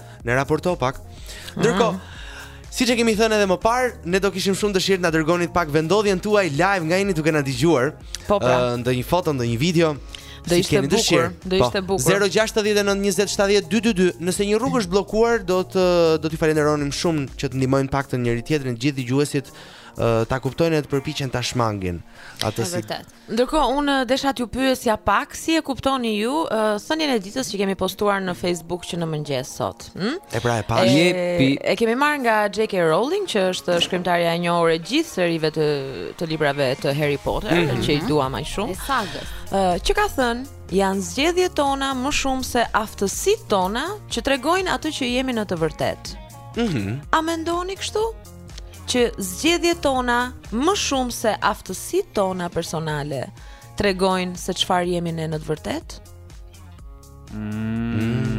na raporto pak. Ndërkohë, mm. Siç e kemi thënë edhe më parë, ne do kishim shumë dëshirë të na dërgoni pak vendodhjen tuaj live nga jeni duke na dëgjuar. Po pra. Uh, ndonjë foto, ndonjë video. Do ishte bukur, dëshirë. do po, ishte bukur. 0692070222. Nëse një rrugë është bllokuar, do të do t'i falënderonim shumë që të ndihmojnë paktën njëri tjetrin gjithë dëgjuesit ta kuptojnë dhe të përpiqen ta shmangin atë si. Vërtet. Ndërkohë unë desha t'ju pyesja pak si e kuptoni ju thënien e ditës që kemi postuar në Facebook që në mëngjes sot. Hm? E pra e pashë, jepi. E kemi marrë nga J.K. Rowling që është shkrimtarja e njohur e gjithë serive të të librave të Harry Potter, mm -hmm. që i duam aq shumë. E sagës. Uh, që ka thënë janë zgjedhjet tona më shumë se aftësitë tona që tregojnë atë që jemi në të vërtetë. Mhm. Mm A mendoni kështu? që zgjedhjet tona më shumë se aftësitë tona personale tregojnë se çfarë jemi ne në të vërtetë? Mm.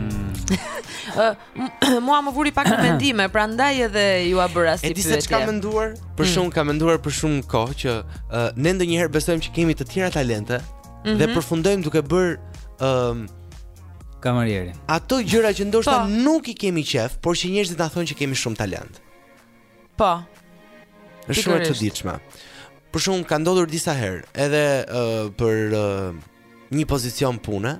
Mua më vuri pak në mendime, prandaj edhe jua bëra si pyetje. E di se ç'kam menduar? Për mm. shumë kam menduar për shumë kohë që uh, ne ndonjëherë besojmë që kemi të tjera talente mm -hmm. dhe mhm. përfundojmë duke bërë um, kamarierin. Ato gjëra që ndoshta po. nuk i kemi qef, por që njerëzit na thonë që kemi shumë talent. Po. Është shumë e çuditshme. Për shembull më ka ndodhur disa herë, edhe uh, për uh, një pozicion pune,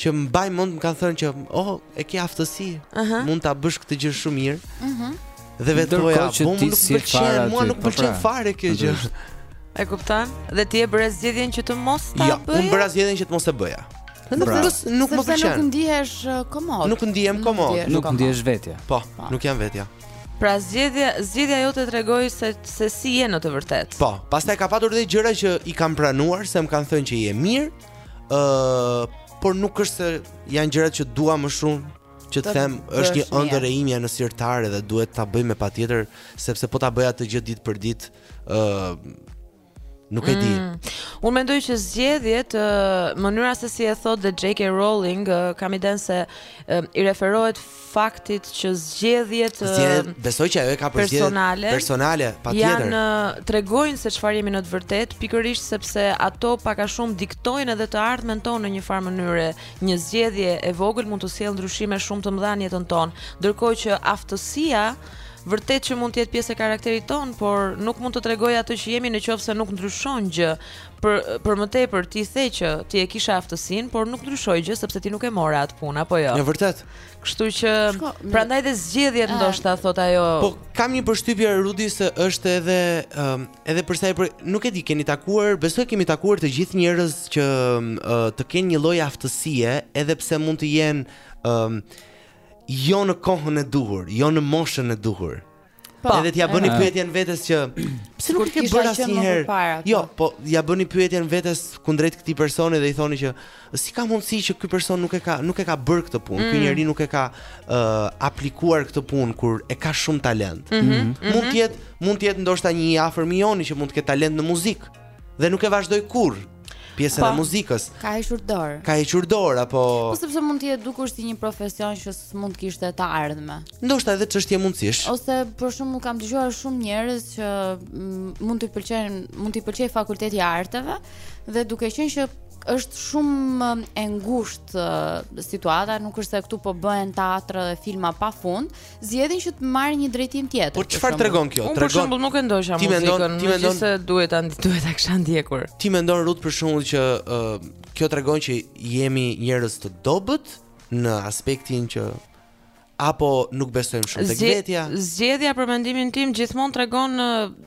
që mbaj mend më kanë thënë që, oh, e ke aftësi, uh -huh. mund ta bësh këtë gjë shumë mirë, uh mhm. -huh. dhe vetë thoja, po më nuk pëlqen, mua nuk pëlqen pra. fare kjo gjë. E kupton? Dhe ti e bëre zgjedhjen që të mos ta jo, bëja? Jo, unë bëra zgjedhjen që të mos e bëja. Me thënë nuk më pëlqen. Sepse nuk ndihesh uh, komod. Nuk ndihem komod. Nuk ndihesh vetja. Po, po, nuk jam vetja. Pra zgjedhja zgjedhja jote tregoi se se si je në të vërtetë. Po, pastaj ka patur edhe gjëra që i kam pranuar, se më kanë thënë që je mirë. ë uh, por nuk është se janë gjëra që dua më shumë që të them është një ëndër e imja në sirtare dhe duhet ta bëj me patjetër sepse po ta bëja të gjithë ditë për ditë ë uh, Nuk e di. Mm. Unë mendoj që zgjedhjet, mënyra se si e thotë dhe J.K. Rowling, kam idenë se i referohet faktit që zgjedhjet Zgjedh, besoj që ajo e ka për personale, personale patjetër. Janë tregojnë se çfarë jemi në të vërtetë, pikërisht sepse ato pak a shumë diktojnë edhe të ardhmen tonë në një farë mënyre. Një zgjedhje e vogël mund të sjellë ndryshime shumë të mëdha në jetën tonë, ndërkohë që aftësia vërtet që mund të jetë pjesë e karakterit tonë, por nuk mund të tregojë atë që jemi në qoftë se nuk ndryshon gjë. Për për më tepër ti the që ti e kishe aftësinë, por nuk ndryshoi gjë sepse ti nuk e more atë punë apo jo. Vërtet. Kështu që Shko, prandaj dhe zgjedhjet ah. ndoshta thotë ajo. Po kam një përshtypje Ruth se është edhe um, edhe për sa i përket nuk e di keni takuar, besoj kemi takuar të gjithë njerëz që um, të kenë një lloj aftësie edhe pse mund të jenë um, jo në kohën e duhur, jo në moshën e duhur. Po, edhe t'ia bëni pyetjen vetes që pse nuk e ke bërë asnjëherë? Jo, po ia bëni pyetjen vetes kundrejt këtij personi dhe i thoni që si ka mundësi që ky person nuk e ka nuk e ka bërë këtë punë, mm. ky njeri nuk e ka uh, aplikuar këtë punë kur e ka shumë talent. Mm -hmm. Mund të jetë mund të jetë ndoshta një i afërm i joni që mund të ketë talent në muzikë. dhe nuk e vazhdoi kurrë pjesën po, e muzikës. Ka hequr dorë. Ka hequr dorë apo Po sepse mund t'i jetë dukur si një profesion që s'mund të kishte të ardhme. Ndoshta edhe çështje mundësish. Ose për shembull kam dëgjuar shumë njerëz që mm, mund t'i pëlqejnë, mund t'i pëlqejë fakulteti i arteve dhe duke qenë që është shumë e ngushtë situata, nuk është se këtu po bëhen teatra dhe filma pa fund, zgjedhin që të marrin një drejtim tjetër. Por çfarë tregon kjo? Tregon... Unë për shembull nuk e ndoqa muzikën, mendon, ti mendon se duhet ta duhet ta kisha ndjekur. Ti mendon Ruth për shembull që uh, kjo tregon që jemi njerëz të dobët në aspektin që apo nuk besojmë shumë tek vetja. Zgjedhja për mendimin tim gjithmonë tregon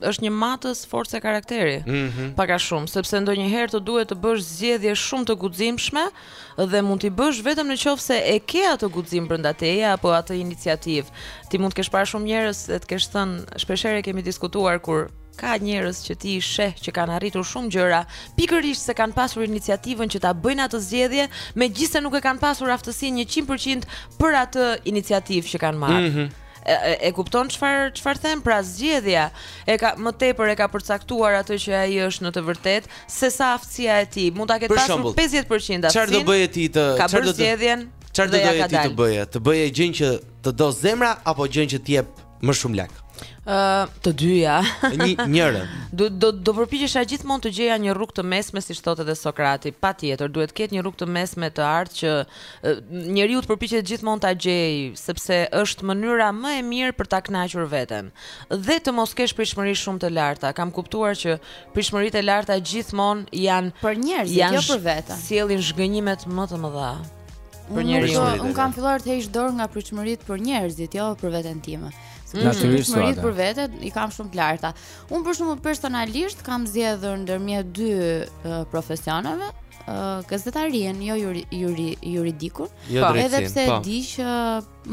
është një matës force karakteri. Mm -hmm. Pak a shumë, sepse ndonjëherë të duhet të bësh zgjedhje shumë të guximshme, mm Dhe mund t'i bësh vetëm në qoftë se e ke atë guxim brenda teje apo atë iniciativë. Ti mund të kesh parë shumë njerëz dhe të kesh thënë, shpeshherë e kemi diskutuar kur ka njerëz që ti i sheh që kanë arritur shumë gjëra, pikërisht se kanë pasur iniciativën që ta bëjnë atë zgjedhje, megjithëse nuk e kanë pasur aftësinë 100% për atë iniciativë që kanë marrë. Mm -hmm. E, e, e kupton çfarë çfarë them? Pra zgjedhja e ka më tepër e ka përcaktuar atë që ai është në të vërtetë, se sa aftësia e tij. Mund ta ketë pasur 50% aftësi. Çfarë do bëje ti të Ka bërë zgjedhjen. Çfarë do bëje ti të bëje? Të bëje gjënë që të do zemra apo gjënë që të jep më shumë lek? Ë, uh, të dyja. Një njërën. Do do do përpiqesha gjithmonë të gjeja një rrugë të mesme, siç thotë edhe Sokrati. Patjetër, duhet të ketë një rrugë të mesme të artë që Njeriu të përpiqet gjithmonë ta gjejë, sepse është mënyra më e mirë për ta kënaqur veten. Dhe të mos kesh pritshmëri shumë të larta. Kam kuptuar që pritshmëritë e larta gjithmonë janë për njerëzit, jo për veten. Sjellin zhgënjimet më të mëdha. Për njerëzit. Unë kam filluar të heq dorë nga pritshmëritë për njerëzit, jo për veten time. Mm. Natyrisht për për vete i kam shumë të larta. Unë për shembull personalisht kam zgjedhur ndërmjet dy uh, profesioneve, uh, gazetarinë, jo juri, juri, juridikun, jo po, edhe pse po. e di që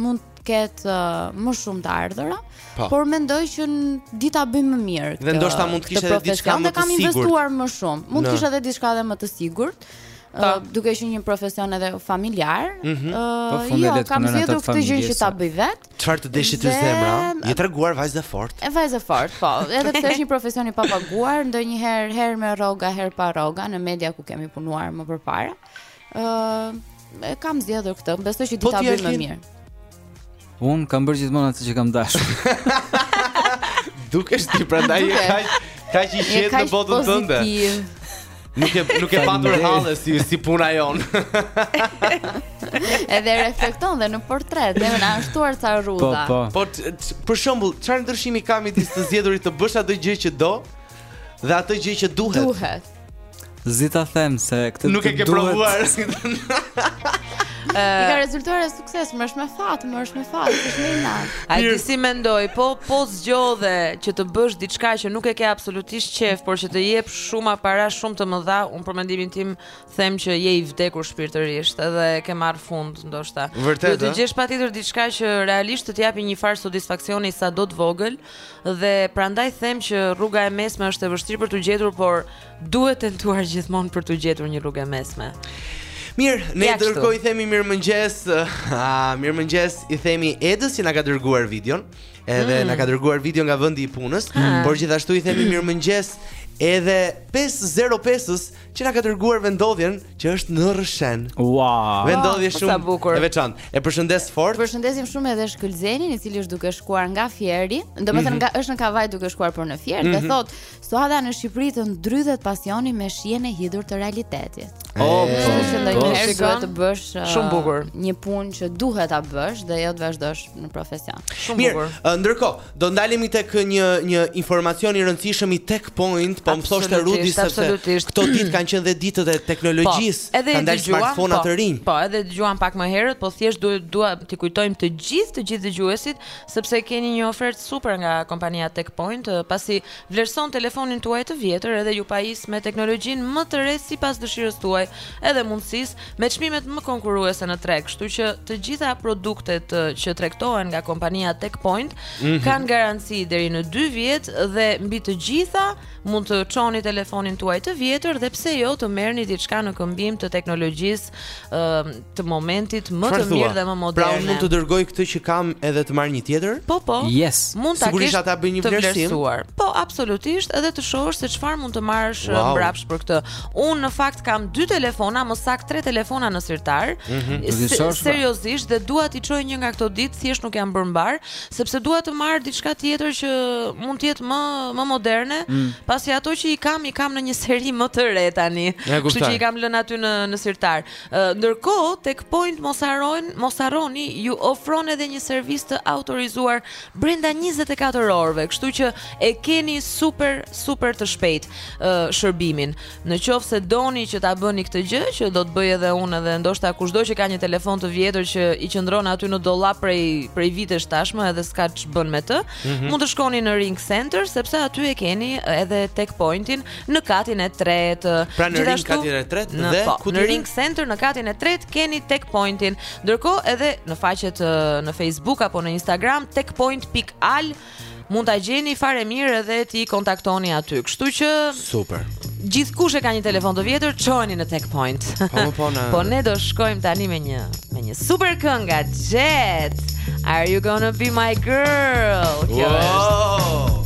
mund të ketë uh, më shumë të ardhura, po. por mendoj që di ta bëj më mirë. Dhe ndoshta mund të kishte edhe diçka më të sigurt. Unë kam investuar më shumë. Mund të kisha edhe diçka edhe më të sigurt. Uh, duke qenë një profesion edhe familjar, mm -hmm. uh, jo, kam zgjedhur këtë gjë që ta bëj vetë. Çfarë të deshi ty zemra? Je treguar vajzë e fortë. E vajzë e fortë, po. Edhe pse është një profesion i papaguar, ndonjëherë herë me rroga, herë pa rroga në media ku kemi punuar më përpara. ë uh, kam zgjedhur këtë. Besoj që po di ta bëj më mirë. Unë kam bërë gjithmonë atë që kam dashur. Dukesh ti prandaj je kaq kaq i qetë në botën tënde. Nuk ke nuk ke patur halle si si puna jonë. Edhe reflekton dhe në portret, dhe na janë shtuar ca rrudha. Po, po. Po për shembull, çfarë ndryshimi ka midis të zgjedhurit të bësh atë gjë që do dhe atë gjë që duhet? Duhet. S'di ta them se këtë nuk e ke provuar. Ëh. Ka rezultuar Sukses, më është me fat, më është me fat, është me inat. A di si mendoj, po po zgjodhe që të bësh diçka që nuk e ke absolutisht qejf, por që të jep shumë para shumë të mëdha, unë për mendimin tim them që je i vdekur shpirtërisht edhe ke marrë fund ndoshta. Vërtet. Do të gjesh patjetër diçka që realisht të të japi një farë satisfaksioni sado të vogël dhe prandaj them që rruga e mesme është e vështirë për t'u gjetur, por Duhet tentuar gjithmonë për t'u gjetur një rrugë e mesme. Mirë, ne ndërkohë i themi mirëmëngjes ah, Mirëmëngjes i themi Edës që na ka dërguar videon Edhe mm. na ka dërguar videon nga vendi i punës mm. Por gjithashtu i themi mirëmëngjes edhe 505-ës që na ka dërguar vendodhjen që është në Rrshen. Wow. Vendodhje shumë bukur. e veçantë. E përshëndes fort. Përshëndesim shumë edhe Shkëlzenin, i cili është duke shkuar nga Fieri. Domethënë mm -hmm. nga është në Kavajë duke shkuar për në Fier, mm -hmm. dhe mhm. thotë, Suada në Shqipëri të ndrydhet pasioni me shijen e hidhur të realitetit. Oh, po. Kështu që ndonjëherë Shikon. duhet të bësh uh, Shumë bukur. një punë që duhet ta bësh dhe jo të vazhdosh në profesion. Shumë Mirë, bukur. ë, ndërkohë, do ndalemi te një informacion i rëndësishëm i Tech Point, po më thoshte Absolutisht, Rudi sepse absolutisht. këto ditë kanë qenë dhe ditët e teknologjisë, Po, edhe kanë e dalë dëgjuam, smartphone-a po, të rinj. Po, edhe e dëgjuam pak më herët, po thjesht duhet dua t'i kujtojmë të gjithë, të gjithë dëgjuesit sepse keni një ofertë super nga kompania TechPoint, pasi vlerëson telefonin tuaj të vjetër edhe ju pajis me teknologjinë më të re sipas dëshirës tuaj edhe mundësisë me çmimet më konkurruese në treg, kështu që të gjitha produktet që tregtohen nga kompania TechPoint mhm. kanë garanci deri në 2 vjet dhe mbi të gjitha mund të çoni telefonin tuaj të vjetër dhe pse jo të merrni diçka në këmbim të teknologjisë uh, të momentit më të mirë dhe më pra, moderne. Pra mund të dërgoj këtë që kam edhe të marr një tjetër? Po, po. Yes. Mund ta kesh, ata bëjnë një vlerësim. Po, absolutisht, edhe të shohësh se çfarë mund të marrësh uh, wow. mbrapsht për këtë. Unë në fakt kam dy telefona, më saktë tre telefona në sirtar. Mm -hmm. Seriozisht dhe dua t'i çoj një nga këto ditë, thjesht nuk jam bërë mbarë, Sepse dua të marr diçka tjetër që mund të jetë më më moderne, mm. pasi ato që i kam i kam në një seri më të re tani. Kështu që i kam lënë aty në në sirtar. Ndërkohë Tech Point mos harrojnë, mos harroni ju ofron edhe një servis të autorizuar brenda 24 orëve, kështu që e keni super super të shpejt uh, shërbimin. Në qoftë se doni që ta bëni këtë gjë, që do të bëj edhe unë edhe ndoshta kushdo që ka një telefon të vjetër që i qëndron aty në dollap prej prej vitesh tashmë edhe s'ka ç'bën me të, mm -hmm. mund të shkoni në Ring Center sepse aty e keni edhe Tech Pointin në katin e tretë. Pra në Ring katin e tretë në, dhe po, ku në Ring Center në katin e tretë keni Tech Pointin. Ndërkohë edhe në faqet në Facebook apo në Instagram techpoint.al Mund ta gjeni fare mirë edhe t'i kontaktoni aty. Kështu që Super. Gjithkush e ka një telefon të vjetër, çojeni në Tech Point. Po, po, po, po ne do shkojmë tani me një me një super këngë nga Jet. Are you gonna be my girl? Kjo wow. është.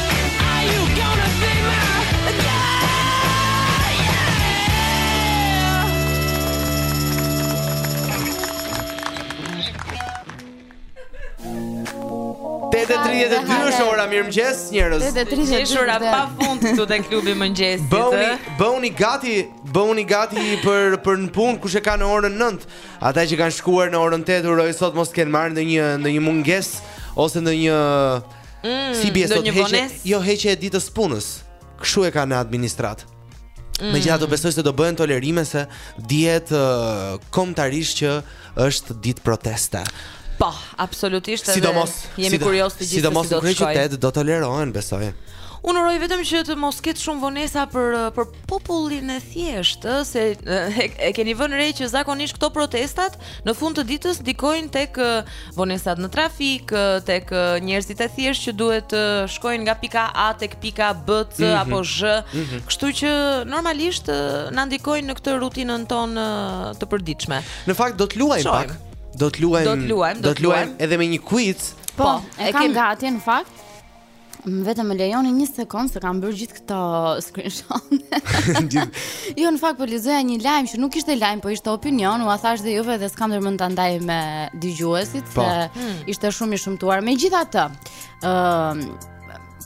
mëngjes njerëz. Dhe të qeshura pa fund këtu te klubi i mëngjesit. Bëuni, bëuni gati, bëuni gati për për në punë kush e ka në orën 9. Ata që kanë shkuar në orën 8 uroj sot mos kenë marrë ndonjë ndonjë mungesë ose ndonjë Mm, si bie sot heqje, jo heqje e ditës punës. Kshu e kanë administratat. Mm. Megjithatë besoj se do bëhen tolerime se dihet uh, kombëtarisht që është ditë proteste. Po, absolutisht edhe sidomos, jemi sidomos, kurios të gjithë sidomos, si do të shkojë. Sidomos në qytet do tolerohen, besoj. Unë uroj vetëm që të mos ketë shumë vonesa për për popullin e thjeshtë, ë, se e, e keni vënë re që zakonisht këto protestat në fund të ditës ndikojnë tek ë, vonesat në trafik, ë, tek ë, njerëzit e thjeshtë që duhet të shkojnë nga pika A tek pika B, C Mhm. apo Z. Mhm. Kështu që normalisht ë, na ndikojnë në këtë rutinën tonë ë, të përditshme. Në fakt do të luajmë Shohim. pak. Do të luajmë. Do të luajmë, do do të të luajmë luajmë. edhe me një quiz. Po, e kam gati në fakt. Vetëm më lejoni një sekond se kam bërë gjithë këto screenshot. jo, në fakt po lexoja një lajm që nuk ishte lajm, po ishte opinion, ua thashë dhe juve dhe s'kam ndërmend ta ndaj me dëgjuesit po. se hmm. ishte shumë i shëmtuar. Megjithatë, ë uh,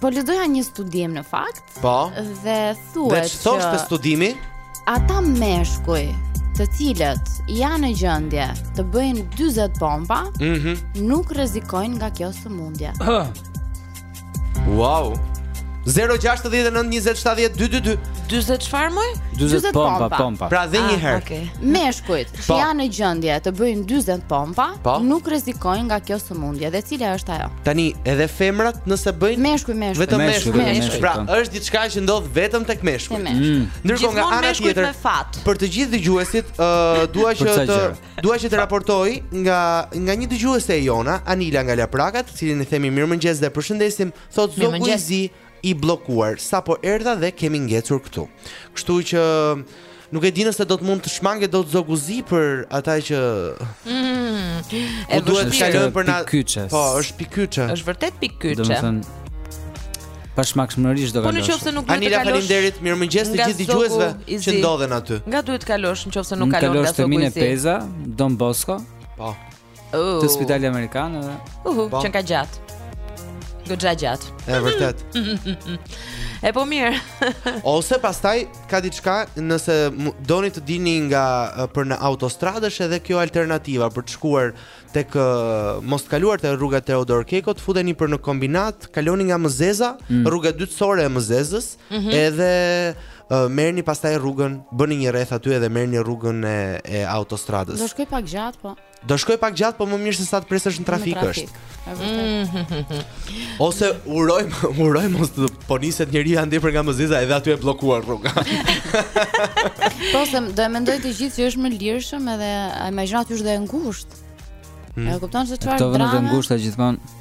po lexoja një studim në fakt Po. Dhe thuhet që Dhe ç'thoshte studimi? Ata meshkuj të cilët janë në gjendje të bëjnë 40 pompa, mm -hmm. nuk rrezikojnë nga kjo sëmundje. wow. 0-6-19-27-12-2 Dyzet çfarë moj? Dyzet pompa, pompa Pra dhe një ah, herë Meshkujt që po. janë në gjendje të bëjnë 40 pompa, pa? Po. nuk rrezikojnë nga kjo sëmundje dhe cila është ajo? Tani, edhe femrat nëse bëjnë meshkuj, meshkuj, vetëm meshkuj, meshkuj, meshkuj, meshkuj, pra, po. është diçka që ndodh vetëm tek meshkujt. Mm. Ndërkohë nga ana tjetër, për të gjithë dëgjuesit, ë uh, dua që të dua që të raportoj nga nga një dëgjuese e jona, Anila nga Lapraka, të cilin i themi mirëmëngjes dhe e përshëndesim, thotë Zogu i Zi, i bllokuar sapo erdha dhe kemi ngecur këtu. Kështu që nuk e di nëse do të mund të shmanget dot Zogu i Zi për ata që mm, e duhet të kalojnë për na. Po, është pikë kyçe. Është vërtet pikë kyçe. Domethënë pashmangshmërisht do të kalosh. Po nëse nuk duhet të kalosh. Faleminderit, mirëmëngjes të gjithë dëgjuesve që ndodhen aty. Nga duhet të kalosh nëse nuk kalon nga Zogu i Zi. Kalosh te Mine Peza, Don Bosco. Po. Uh. Te spitali amerikan edhe. Uhu, po. që ka gjatë. Goxha gjatë. E vërtet. e po mirë. Ose pastaj ka diçka nëse doni të dilni nga për në autostradë është edhe kjo alternativa për të shkuar tek mos të kaluar te rruga Teodor Keko, të futeni për në kombinat, kaloni nga Mëzeza, mm. rruga dytësore e Mëzezës, Mm -hmm. Edhe uh, merrni pastaj rrugën, bëni një rreth aty edhe merrni rrugën e, e autostradës. Do shkojë pak gjatë, po. Do shkojë pak gjatë, po më mirë se sa të presësh në trafik, në trafik. është. Mm. Ose uroj, uroj mos të po niset njeriu andej për nga Mëzeza edhe aty e bllokuar rruga. po se do e mendojnë të gjithë që është më lirshëm edhe imagjino aty është dhe e ngushtë. Mm. E kupton se çfarë drama? Ato vende të ngushta gjithmonë.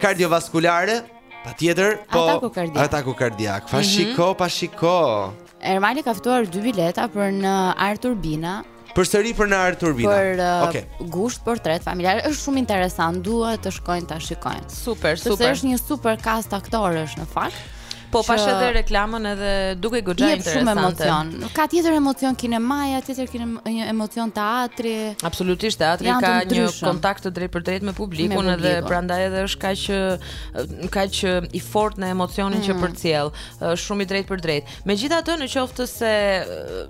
kardiovaskulare, pa tjetër, po ataku kardiak. Ataku kardiak. Pa mm -hmm. shiko, pa shiko. Ermali ka ftuar dy bileta për në ArTurbina. Përsëri për në ArTurbina. Për uh, okay. gusht portret familjar është shumë interesant, duhet të shkojnë ta shikojnë. Super, super. Sepse është një super cast aktorësh në fakt. Po që... pashë edhe reklamën edhe duket goxha interesante. Jep shumë emocion. Ka tjetër emocion kinemaja, tjetër kine emocion teatri. Absolutisht teatri ka një kontakt të drejtpërdrejtë me publikun me edhe prandaj edhe është kaq kaq i fortë në emocionin mm. që përcjell, shumë i drejtpërdrejtë. Megjithatë në qoftë se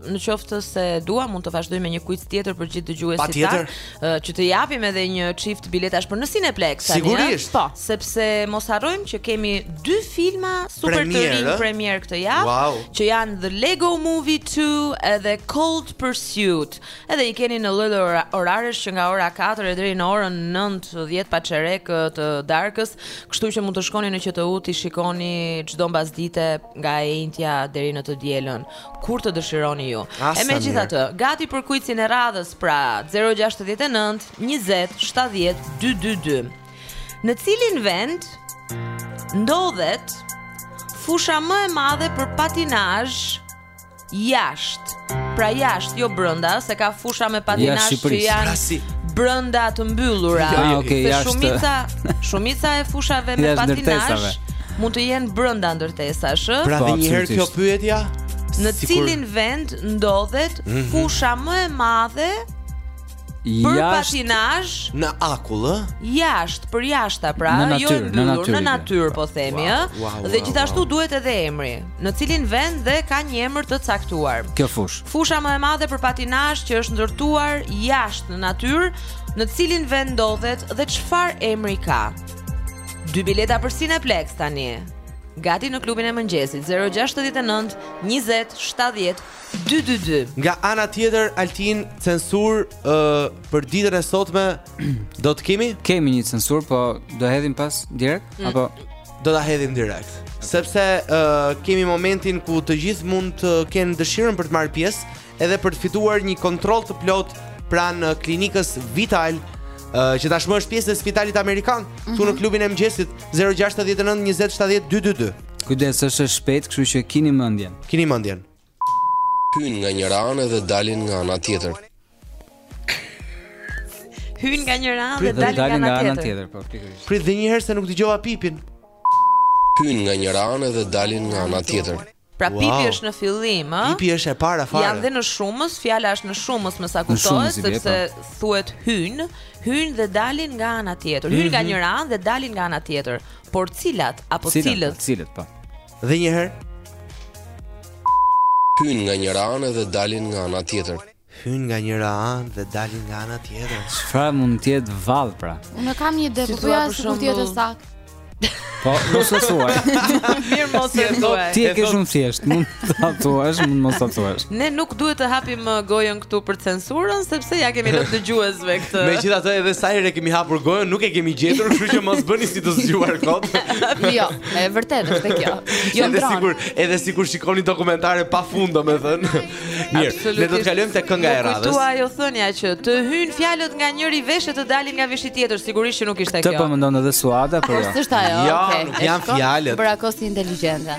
në qoftë se do mund të vazhdoj me një quiz tjetër për gjithë dëgjuesit tanë, që të japim edhe një çift biletash për në Cineplex. Sigurisht. Po. sepse mos harrojmë që kemi dy filma super të rinj premierë këtë javë, wow. që janë The Lego Movie 2 edhe Cold Pursuit. Edhe i keni në lloj-lloj oraresh që nga ora 4 e deri në orën 9-10 pa çerek të darkës, kështu që mund të shkoni në QTU t'i shikoni çdo mbasdite nga e enjtja deri në të dielën, kur të dëshironi ju. Ah e megjithatë, gati për kuizin e radhës, pra 069 20 70 222. Në cilin vend ndodhet fusha më e madhe për patinazh jashtë? Pra jashtë, jo brenda, se ka fusha me patinazh që janë brenda të mbyllura. Ja, ah, okay, jashtë, shumica, shumica e fushave me patinazh mund të jenë brenda ndërtesash, ë? Pra dhe po, një herë kjo pyetja? Në cilin vend ndodhet mhm. fusha më e madhe Për Jashtë patinazh Në akull, ë? jashtë, për jashta pra, Në jo e natyrë, në mbyllur, natyrë në i bie. natyrë po themi, ë. Wow, wow, Dhe wow, gjithashtu wow. duhet edhe emri, në cilin vend dhe ka një emër të caktuar. Kjo fushë. Fusha më e madhe për patinazh që është ndërtuar jashtë në natyrë, në cilin vend ndodhet dhe çfarë emri ka. Dy bileta për Cineplex tani. Gati në klubin e mëngjesit 069 20 70 Dy dy dy. Nga ana tjetër Altin censurë për ditën e sotme do të kemi? Kemi një censurë, po do hedhim pas direkt mm. apo do ta hedhim direkt. Okay. Sepse ë kemi momentin ku të gjithë mund të kenë dëshirën për të marrë pjesë, edhe për të fituar një kontroll të plotë pranë klinikës Vital Uh, që tashmë është pjesë e spitalit amerikan mm -hmm. këtu në mhm. klubin e mëngjesit 069 20 70 222. Kujdes, është e shpejtë, kështu që kini mendjen. Kini mendjen. Hyjnë nga njëra anë dhe dalin nga ana tjetër. Hyjnë nga njëra anë dhe dalin nga ana tjetër. Po, pikërisht. Prit dhe një herë se nuk dëgjova pipin. Hyjnë nga njëra anë dhe dalin nga ana tjetër. Pra wow. pipi është në fillim, ë? Pipi është e para fare. Janë dhe në shumës, fjala është në shumës, me sa kuptohet, sepse po. thuhet hyjnë, hyjnë dhe dalin nga ana tjetër. Hyjnë nga mhm. njëra anë dhe dalin nga ana tjetër. Por cilat apo cilët? Cilat, cilët po. Dhe një herë. Hyjnë nga njëra anë dhe dalin nga ana tjetër. Hyjnë nga njëra anë dhe dalin nga ana tjetër. Çfarë mund të jetë vallë pra? Unë kam një ide, po ja sikur të jetë saktë. Po, mos e thuaj. Mirë mos e thuaj. Ti e ke shumë thjesht, mund ta thuash, mund mos ta thuash. Ne nuk duhet të hapim uh, gojën këtu për censurën sepse ia kemi lënë dëgjuesve këtë. Megjithatë edhe sa herë kemi hapur gojën, nuk e kemi gjetur, kështu që mos bëni si të zgjuar kot. jo, e vërtetë është kjo. Jo edhe sikur, edhe sikur shikoni dokumentare pa fund, domethënë. Mirë, ne do të kalojmë te kënga e radhës. M'u kujtua ajo thënia që të hyjnë fjalët nga njëri vesh e të dalin nga veshi tjetër, sigurisht që nuk ishte kjo. Ç'po mendon edhe Suada, po jo. Është ajo. Jo, janë fjalët. Bravo, goxha inteligjente.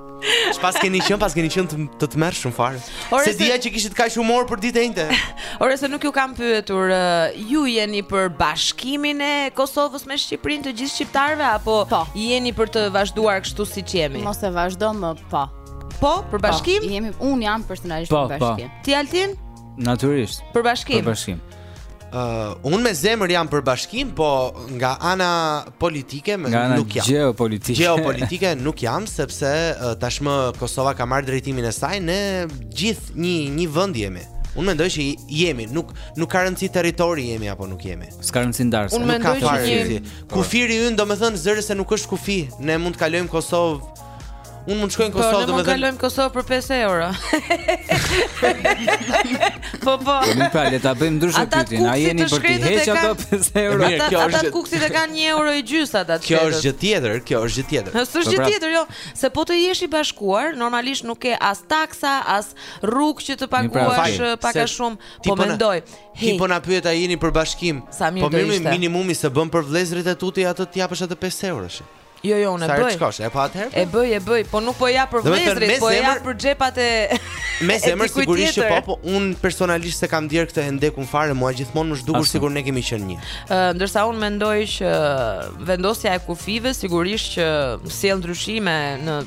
Ç'paskeni qenë, paskeni qenë të tmerrshëm fare. S'e dija që kishit kaq humor për ditë të enjte. Ore se nuk ju kam pyetur, ju jeni për bashkimin e Kosovës me Shqipërinë të gjithë shqiptarëve apo po. jeni për të vazhduar kështu siç jemi? Mos e vazhdo më, po. Po, për po. bashkim? Po, jemi un jam personalisht po, për po. bashkim. Po. Ti Altin? Natyrisht. Për bashkim. Për bashkim. Uh, unë me zemër jam për bashkim, po nga ana politike nga ana nuk jam. Gjeopolitike. Gjeopolitike nuk jam sepse uh, tashmë Kosova ka marrë drejtimin e saj ne gjithë një një vend jemi. Unë mendoj që jemi, nuk nuk ka rëndësi territori jemi apo nuk jemi. S'ka rëndësi ndarëse. Unë mendoj që jemi. Kufiri ynë, domethënë zëre se nuk është kufi. Ne mund të kalojmë Kosovë Unë mund të shkoj në po, Kosovë, domethënë. Po, mund të kalojmë Kosovë për 5 euro. po, po. Ne pra le ta bëjmë ndryshe pyetjen. A jeni për të heq ato 5 euro? Mirë, kjo është. Ata kuksit e kanë 1 euro e gjys ata. Kjo është gjë tjetër, kjo është gjë tjetër. Është gjë po, pra. tjetër, jo, se po të jesh i bashkuar, normalisht nuk ke as taksa, as rrugë që të pra, paguash eh, pak a shumë, po, po mendoj. Ti po na pyet a jeni për bashkim? Po mirë, minimumi s'e bën për vëllezërit e tu ti atë të japësh atë 5 eurosh. Jo, jo, unë e bëj. Sa herë shkosh? E pa atëherë? E bëj, e bëj, po nuk po e jap për vëllezërit, po e jap për xhepat e Me zemër sigurisht që po, po un personalisht s'e kam ndier këtë hendekun fare, mua gjithmonë më është dukur sikur ne kemi qenë një. Ë, ndërsa un mendoj që vendosja e kufijve sigurisht që sjell ndryshime në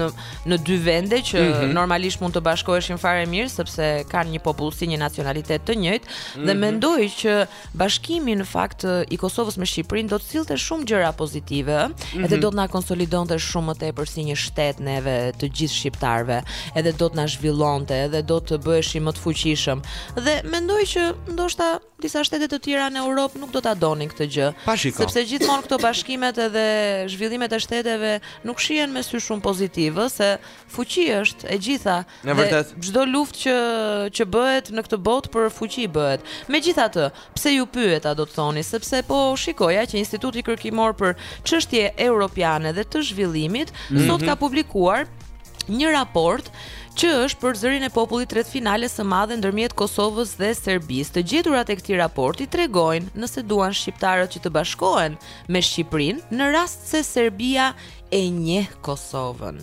në në dy vende që mm -hmm. normalisht mund të bashkoheshin fare mirë sepse kanë një popullsi, një nacionalitet të njëjtë mm -hmm. dhe mhm. mendoj që bashkimi në fakt i Kosovës me Shqipërinë do të sillte shumë gjëra pozitive, ëh, mm -hmm. edhe mhm. do të na konsolidonte shumë më tepër si një shtet neve të gjithë shqiptarëve, edhe do të na zhvillonte, edhe do të bëheshim më të fuqishëm. Dhe mendoj që ndoshta disa shtete të tjera në Europë nuk do ta donin këtë gjë. Pa shiko. Sepse gjithmonë këto bashkimet edhe zhvillimet e shteteve nuk shihen me sy shumë pozitiv, se Fuqi është e gjitha dhe çdo luftë që që bëhet në këtë botë për fuqi bëhet. Megjithatë, pse ju pyeta do të thoni, sepse po shikoja që Instituti Kërkimor për Çështje Europiane dhe të Zhvillimit mm -hmm. sot ka publikuar një raport që është për zërin e popullit rreth finales së madhe ndërmjet Kosovës dhe Serbisë. Të gjeturat e këtij raporti tregojnë nëse duan shqiptarët që të bashkohen me Shqipërinë në rast se Serbia e njeh Kosovën.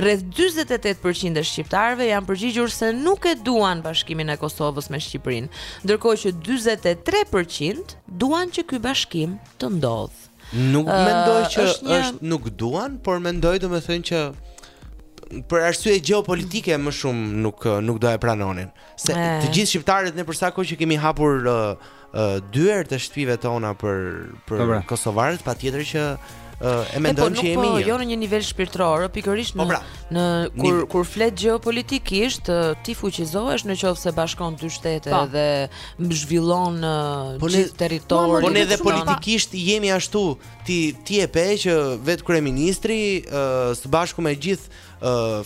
Rreth 48 për qind e shqiptarëve janë përgjigjur se nuk e duan bashkimin e Kosovës me Shqipërinë, ndërkohë që 43 për qind duan që ky bashkim të ndodhë. Nuk uh, mendoj që është, një... është nuk duan, por mendoj domethënë që për arsye gjeopolitike më shumë nuk, nuk do e pranonin. Se e... të gjithë shqiptarët ne për sa kohë që kemi hapur uh, uh, dyert të shtëpive tona për për po, kosovarët, patjetër që uh, e mendojmë po, që jemi. Po, jo në një nivel shpirtëror, pikërisht po, në pra, në kur një... kur flet gjeopolitikisht, uh, ti fuqizohesh në qoftë se bashkon dy shtete pa. Po. dhe zhvillon uh, po gjithë ne, territorin. Po ne dhe politikisht pa. jemi ashtu. Ti ti e pe që vetë kryeministri uh, së bashku me gjithë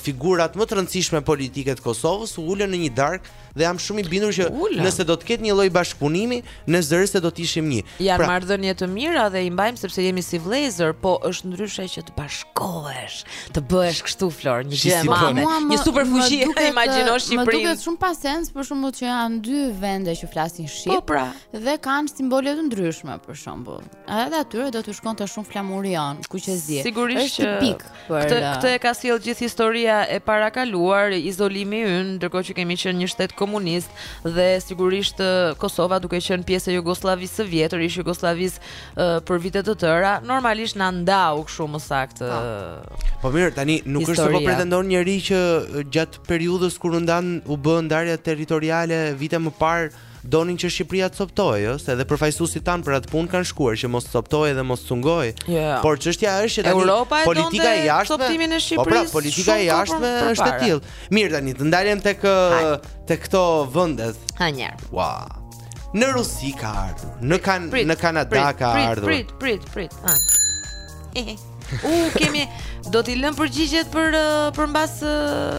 figurat më të rëndësishme politike të Kosovës u ulën në një darkë dhe jam shumë i bindur që Ula. nëse do të ketë një lloj bashkëpunimi, në zë se do të ishim një. Janë pra, marrëdhënie të mira dhe i mbajmë sepse jemi si vëllezër, po është ndryshe që të bashkohesh, të bëhesh kështu Flor, një gjë e madhe, një superfuqi, imagjino Shqipërinë. Më duket shumë pa sens për shembull që janë dy vende që flasin shqip. Po pra, dhe kanë simbole të ndryshme për shembull. A edhe atyre do të shkonte shumë flamuri jonë, kuq e zi. Sigurisht është tipik për këtë, uh, këtë e ka sjellë gjithë historia e parakaluar, izolimi ynë, ndërkohë që kemi qenë një shtet komunist dhe sigurisht uh, Kosova duke qenë pjesë e Jugosllavisë së vjetër, ish Jugosllavisë uh, për vite të tëra, normalisht na ndau kështu më saktë. Po. Uh, po mirë, tani nuk historia. është se po pretendon njeri që gjatë periudhës kur u ndan u bë ndarja territoriale vite më parë Donin që Shqipëria të copëtohej, ëh, se edhe përfaqësuesit tanë për atë punë kanë shkuar që mos copëtohej dhe mos cungohej. Jo, jo. Por çështja është që tani Europa e politika donte e jashtme copëtimin e Po pra, Shqipërisë politika shumë e kohë jashtme për- është e përpara. tillë. Mirë tani, të ndalem tek ë, Hajde. tek këto vendet. Pa njëherë. Ua. Në Rusi ka ardhur, në kan Prit, në Kanada prit, ka prit, ardhur. Prit, prit, prit. Ha. U, kemi do t'i lëmë përgjigjet për për mbas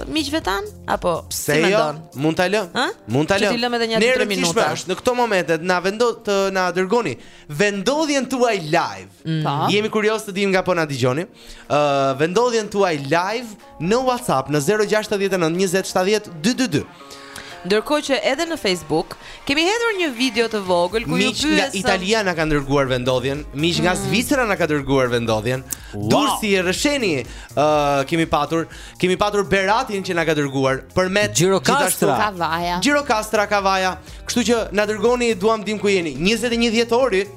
miqve tanë apo pse si jo? Mund ta lëmë? Mund ta lëmë. T'i lëmë edhe një 3 minuta. Është në këto momente na e vendosëm të na dërgoni vendodhjen tuaj live. Mm. Po. Jemi kurioz të dimë nga po na dëgjoni. Ë uh, vendodhjen tuaj live në WhatsApp në 069 20 70 222. Ndërkohë që edhe në Facebook kemi hedhur një video të vogël ku ju pyesim. Miq nga Italia na ka dërguar vendodhjen, miq nga mm. Zvicra na ka dërguar vendodhjen. Wow. Durrësi e Rrësheni uh, kemi patur, kemi patur Beratin që na ka dërguar Përmet Gjirokastra Kavaja. Gjirokastra Kavaja. Kështu që na dërgoni duam të dimë ku jeni. 21 dhjetori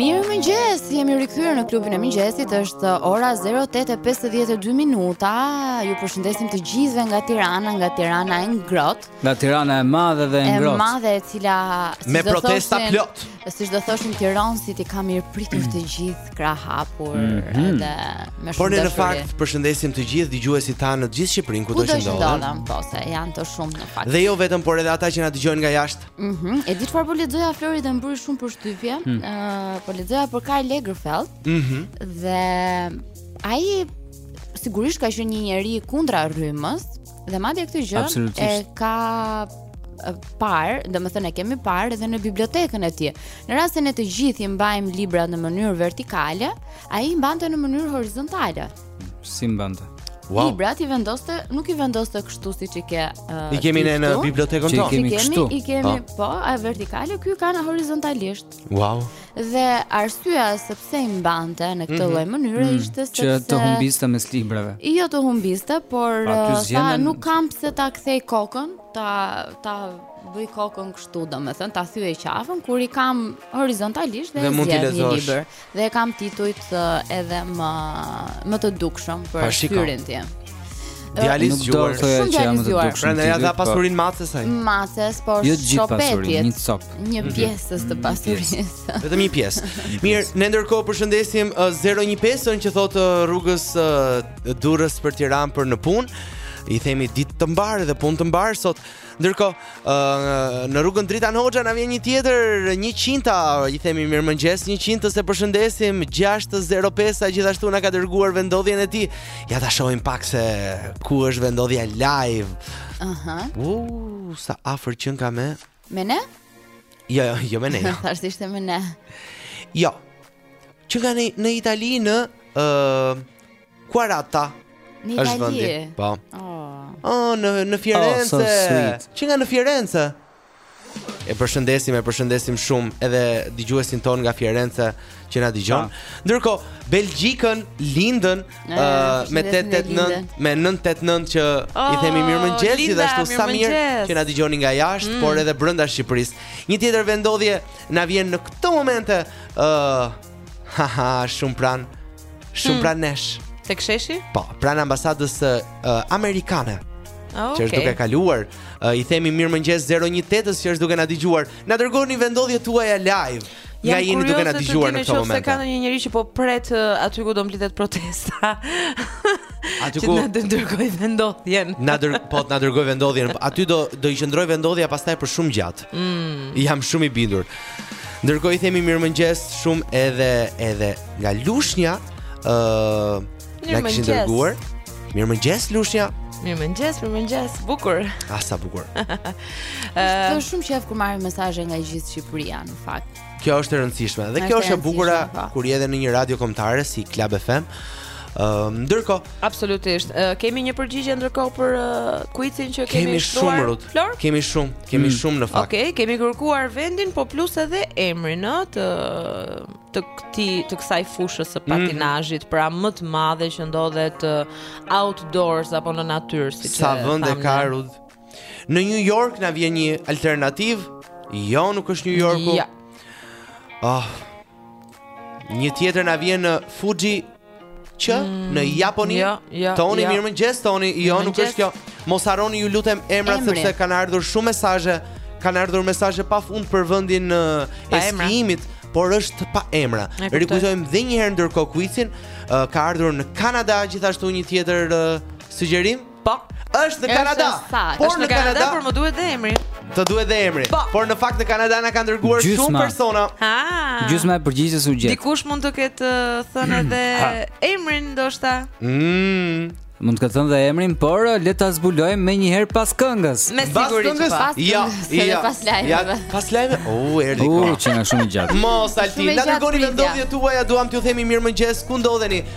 Mirëmëngjes, jemi rikthyer në klubin e mëngjesit, është ora 08.52 minuta, ju përshëndesim të gjithëve nga Tirana, nga Tirana e ngrohtë. Nga Tirana e madhe dhe e ngrohtë. E madhe e cila... Me protesta thoshin, plot. Siç do thoshin tironsit, i ka mirëpritur të gjithë krahëhapur, mm -hmm. dhe me shumë Por ne në fakt, përshëndesim të gjithë dëgjuesit tanë në gjithë Shqipërinë, kudo që ndodhen. Kudo që ndodhen, po se janë të shumtë në fakt. Dhe jo vetëm, por edhe ata që na dëgjojnë nga jashtë. Mhm. E di çfarë po lexoja Flori dhe më bëri shumë përshtypje. Ëh, hmm. uh, po lexoja për Karl Lagerfeld. Mhm. Mm dhe ai sigurisht ka qenë një njeri kundra rrymës dhe madje këtë gjë e ka parë, domethënë e kemi parë edhe në bibliotekën e tij. Në rast se ne të gjithë i mbajmë librat në mënyrë vertikale, ai i mbante në mënyrë horizontale. Si i mbante. Wow. Librat i vendoste, nuk i vendoste kështu siç i ke. Uh, I kemi ne në bibliotekën tonë. I kemi kështu. I kemi, po, po a vertikale, ky i ka horizontalisht. Wow. Dhe arsyeja sepse i mbante në këtë mhm. lloj mm -hmm. mënyre mm. ishte sepse që të humbiste mes librave. Jo të humbiste, por uh, tha nuk kam pse ta kthej kokën, ta ta bëj kokën kështu, domethënë ta thyej qafën kur i kam horizontalisht dhe, dhe mund të lexosh. dhe i kam titujt edhe më më të dukshëm për syrin tim. Djali i zgjuar do të thoya që jam të dukshëm. Prandaj ia la po. pasurinë maces ai. Maces, po jo Choupette. Një copë. Një mhm. pjesë të pasurisë. Vetëm një pjesë. Mirë, ne ndërkohë përshëndesim 015-ën uh, që thotë uh, rrugës uh, Durrës për Tiranë për në punë. I themi ditë të mbarë dhe punë të mbarë sot. Ndërkohë, në rrugën Dritan Hoxha na vjen një tjetër 100-ta i themi mirëmëngjes, 100-tës e përshëndesim 605-sa gjithashtu na ka dërguar vendodhjen e tij. Ja ta shohim pak se ku është vendodhja live. Aha. Uh -huh. sa afër qenka me. Me ne? Jo, jo, jo me ne. Jo. Thashë ishte me ne. Jo. Qenka në, në Itali në ë uh, Quarata. Në Është vendi. Itali. Po. Oh. Oh, në në Oh, Firenze. so sweet. Që nga në Firenze. E përshëndesim, e përshëndesim shumë edhe dëgjuesin tonë nga Firenze që na dëgjon. Ah. Ndërkohë, Belgjikë Lindën Eh, ë, me përshëndesim 889 Belinda. me 989 që i Oh, themi mirëmëngjes Linda, gjithashtu sa mirë mirëmëngjes. që na dëgjoni nga jashtë, Mm. por edhe brenda Shqipërisë. Një tjetër vendodhje na vjen në këto momente ë Haha, shumë pranë. Shumë hmm. pranë nesh. Tek sheshi? Po, pranë ambasadës uh, amerikane. Ah, okay. Që është duke kaluar, uh, i themi mirë mëngjes 018-ës që është duke na dëgjuar. Na dërgoni vendodhjet tuaja live. Ja jeni duke na dëgjuar në këtë moment. Nëse ka ndonjë njerëz që po pret aty ku do mblidhet protesta. Aty ku na dërgoi vendodhjen. Na dër po na dërgoi vendodhjen. Aty do do i qëndrojë vendodhja pastaj për shumë gjatë. Mm. Jam shumë i bindur. Ndërkohë i themi mirëmëngjes shumë edhe edhe nga Lushnja, ë uh, na kishin dërguar. Mirëmëngjes Lushnja. Mirëmëngjes, mirëmëngjes, bukur. Ah, sa bukur. Është shumë qejf kur marrim mesazhe nga gjithë Shqipëria në fakt. Kjo është e rëndësishme dhe kjo është e bukura po. kur je edhe në një radio kombëtare si Club FM. Uh, ndërkohë Absolutisht uh, Kemi një përgjigje ndërkohë për uh, kuicin që kemi, kemi shtuar Kemi shumë Flor? Kemi shumë Kemi mm. shumë në fakt Okej, okay, kemi kërkuar vendin Po plus edhe emrin në të, të, këtij, të kësaj fushës së mhm. patinazhit mm. Pra më të madhe që ndodhet uh, Outdoors apo në natyrë si Sa vënd e ka rudh Në New York na vjen një alternativë. Jo, nuk është New Yorku. Ja. Oh. Një tjetër na vjen në Fuji që mm, në Japoni. Jo, jo, Toni, jo. mirëmëngjes Toni. Jo, nuk është kjo. Mos harroni ju lutem emrat Emrat. sepse kanë ardhur shumë mesazhe, kanë ardhur mesazhe pafund për vendin e skimit por është pa emra. Rikujtojmë dhe një herë ndërkohë kuicin, uh, ka ardhur në Kanada gjithashtu një tjetër uh, sugjerim. Po. Është në Kanada. Por është në Kanada, por më duhet dhe emri. Të duhet dhe emri. Po. Por në fakt në Kanada na kanë dërguar shumë persona. Ha. Gjysma e përgjigjes u gjet. Dikush mund të ketë uh, thënë edhe emrin ndoshta. Mm. Mund të ketë thënë dhe emrin, por uh, le ta zbulojmë menjëherë pas këngës. Me siguri që po. pas. Jo, jo. Pas lajmeve. Ja, pas lajmeve. U erdhi koha. U që na shumë gjatë. Mos alti, na dërgoni vendodhjet tuaja, duam t'ju themi mirëmëngjes, ku ndodheni?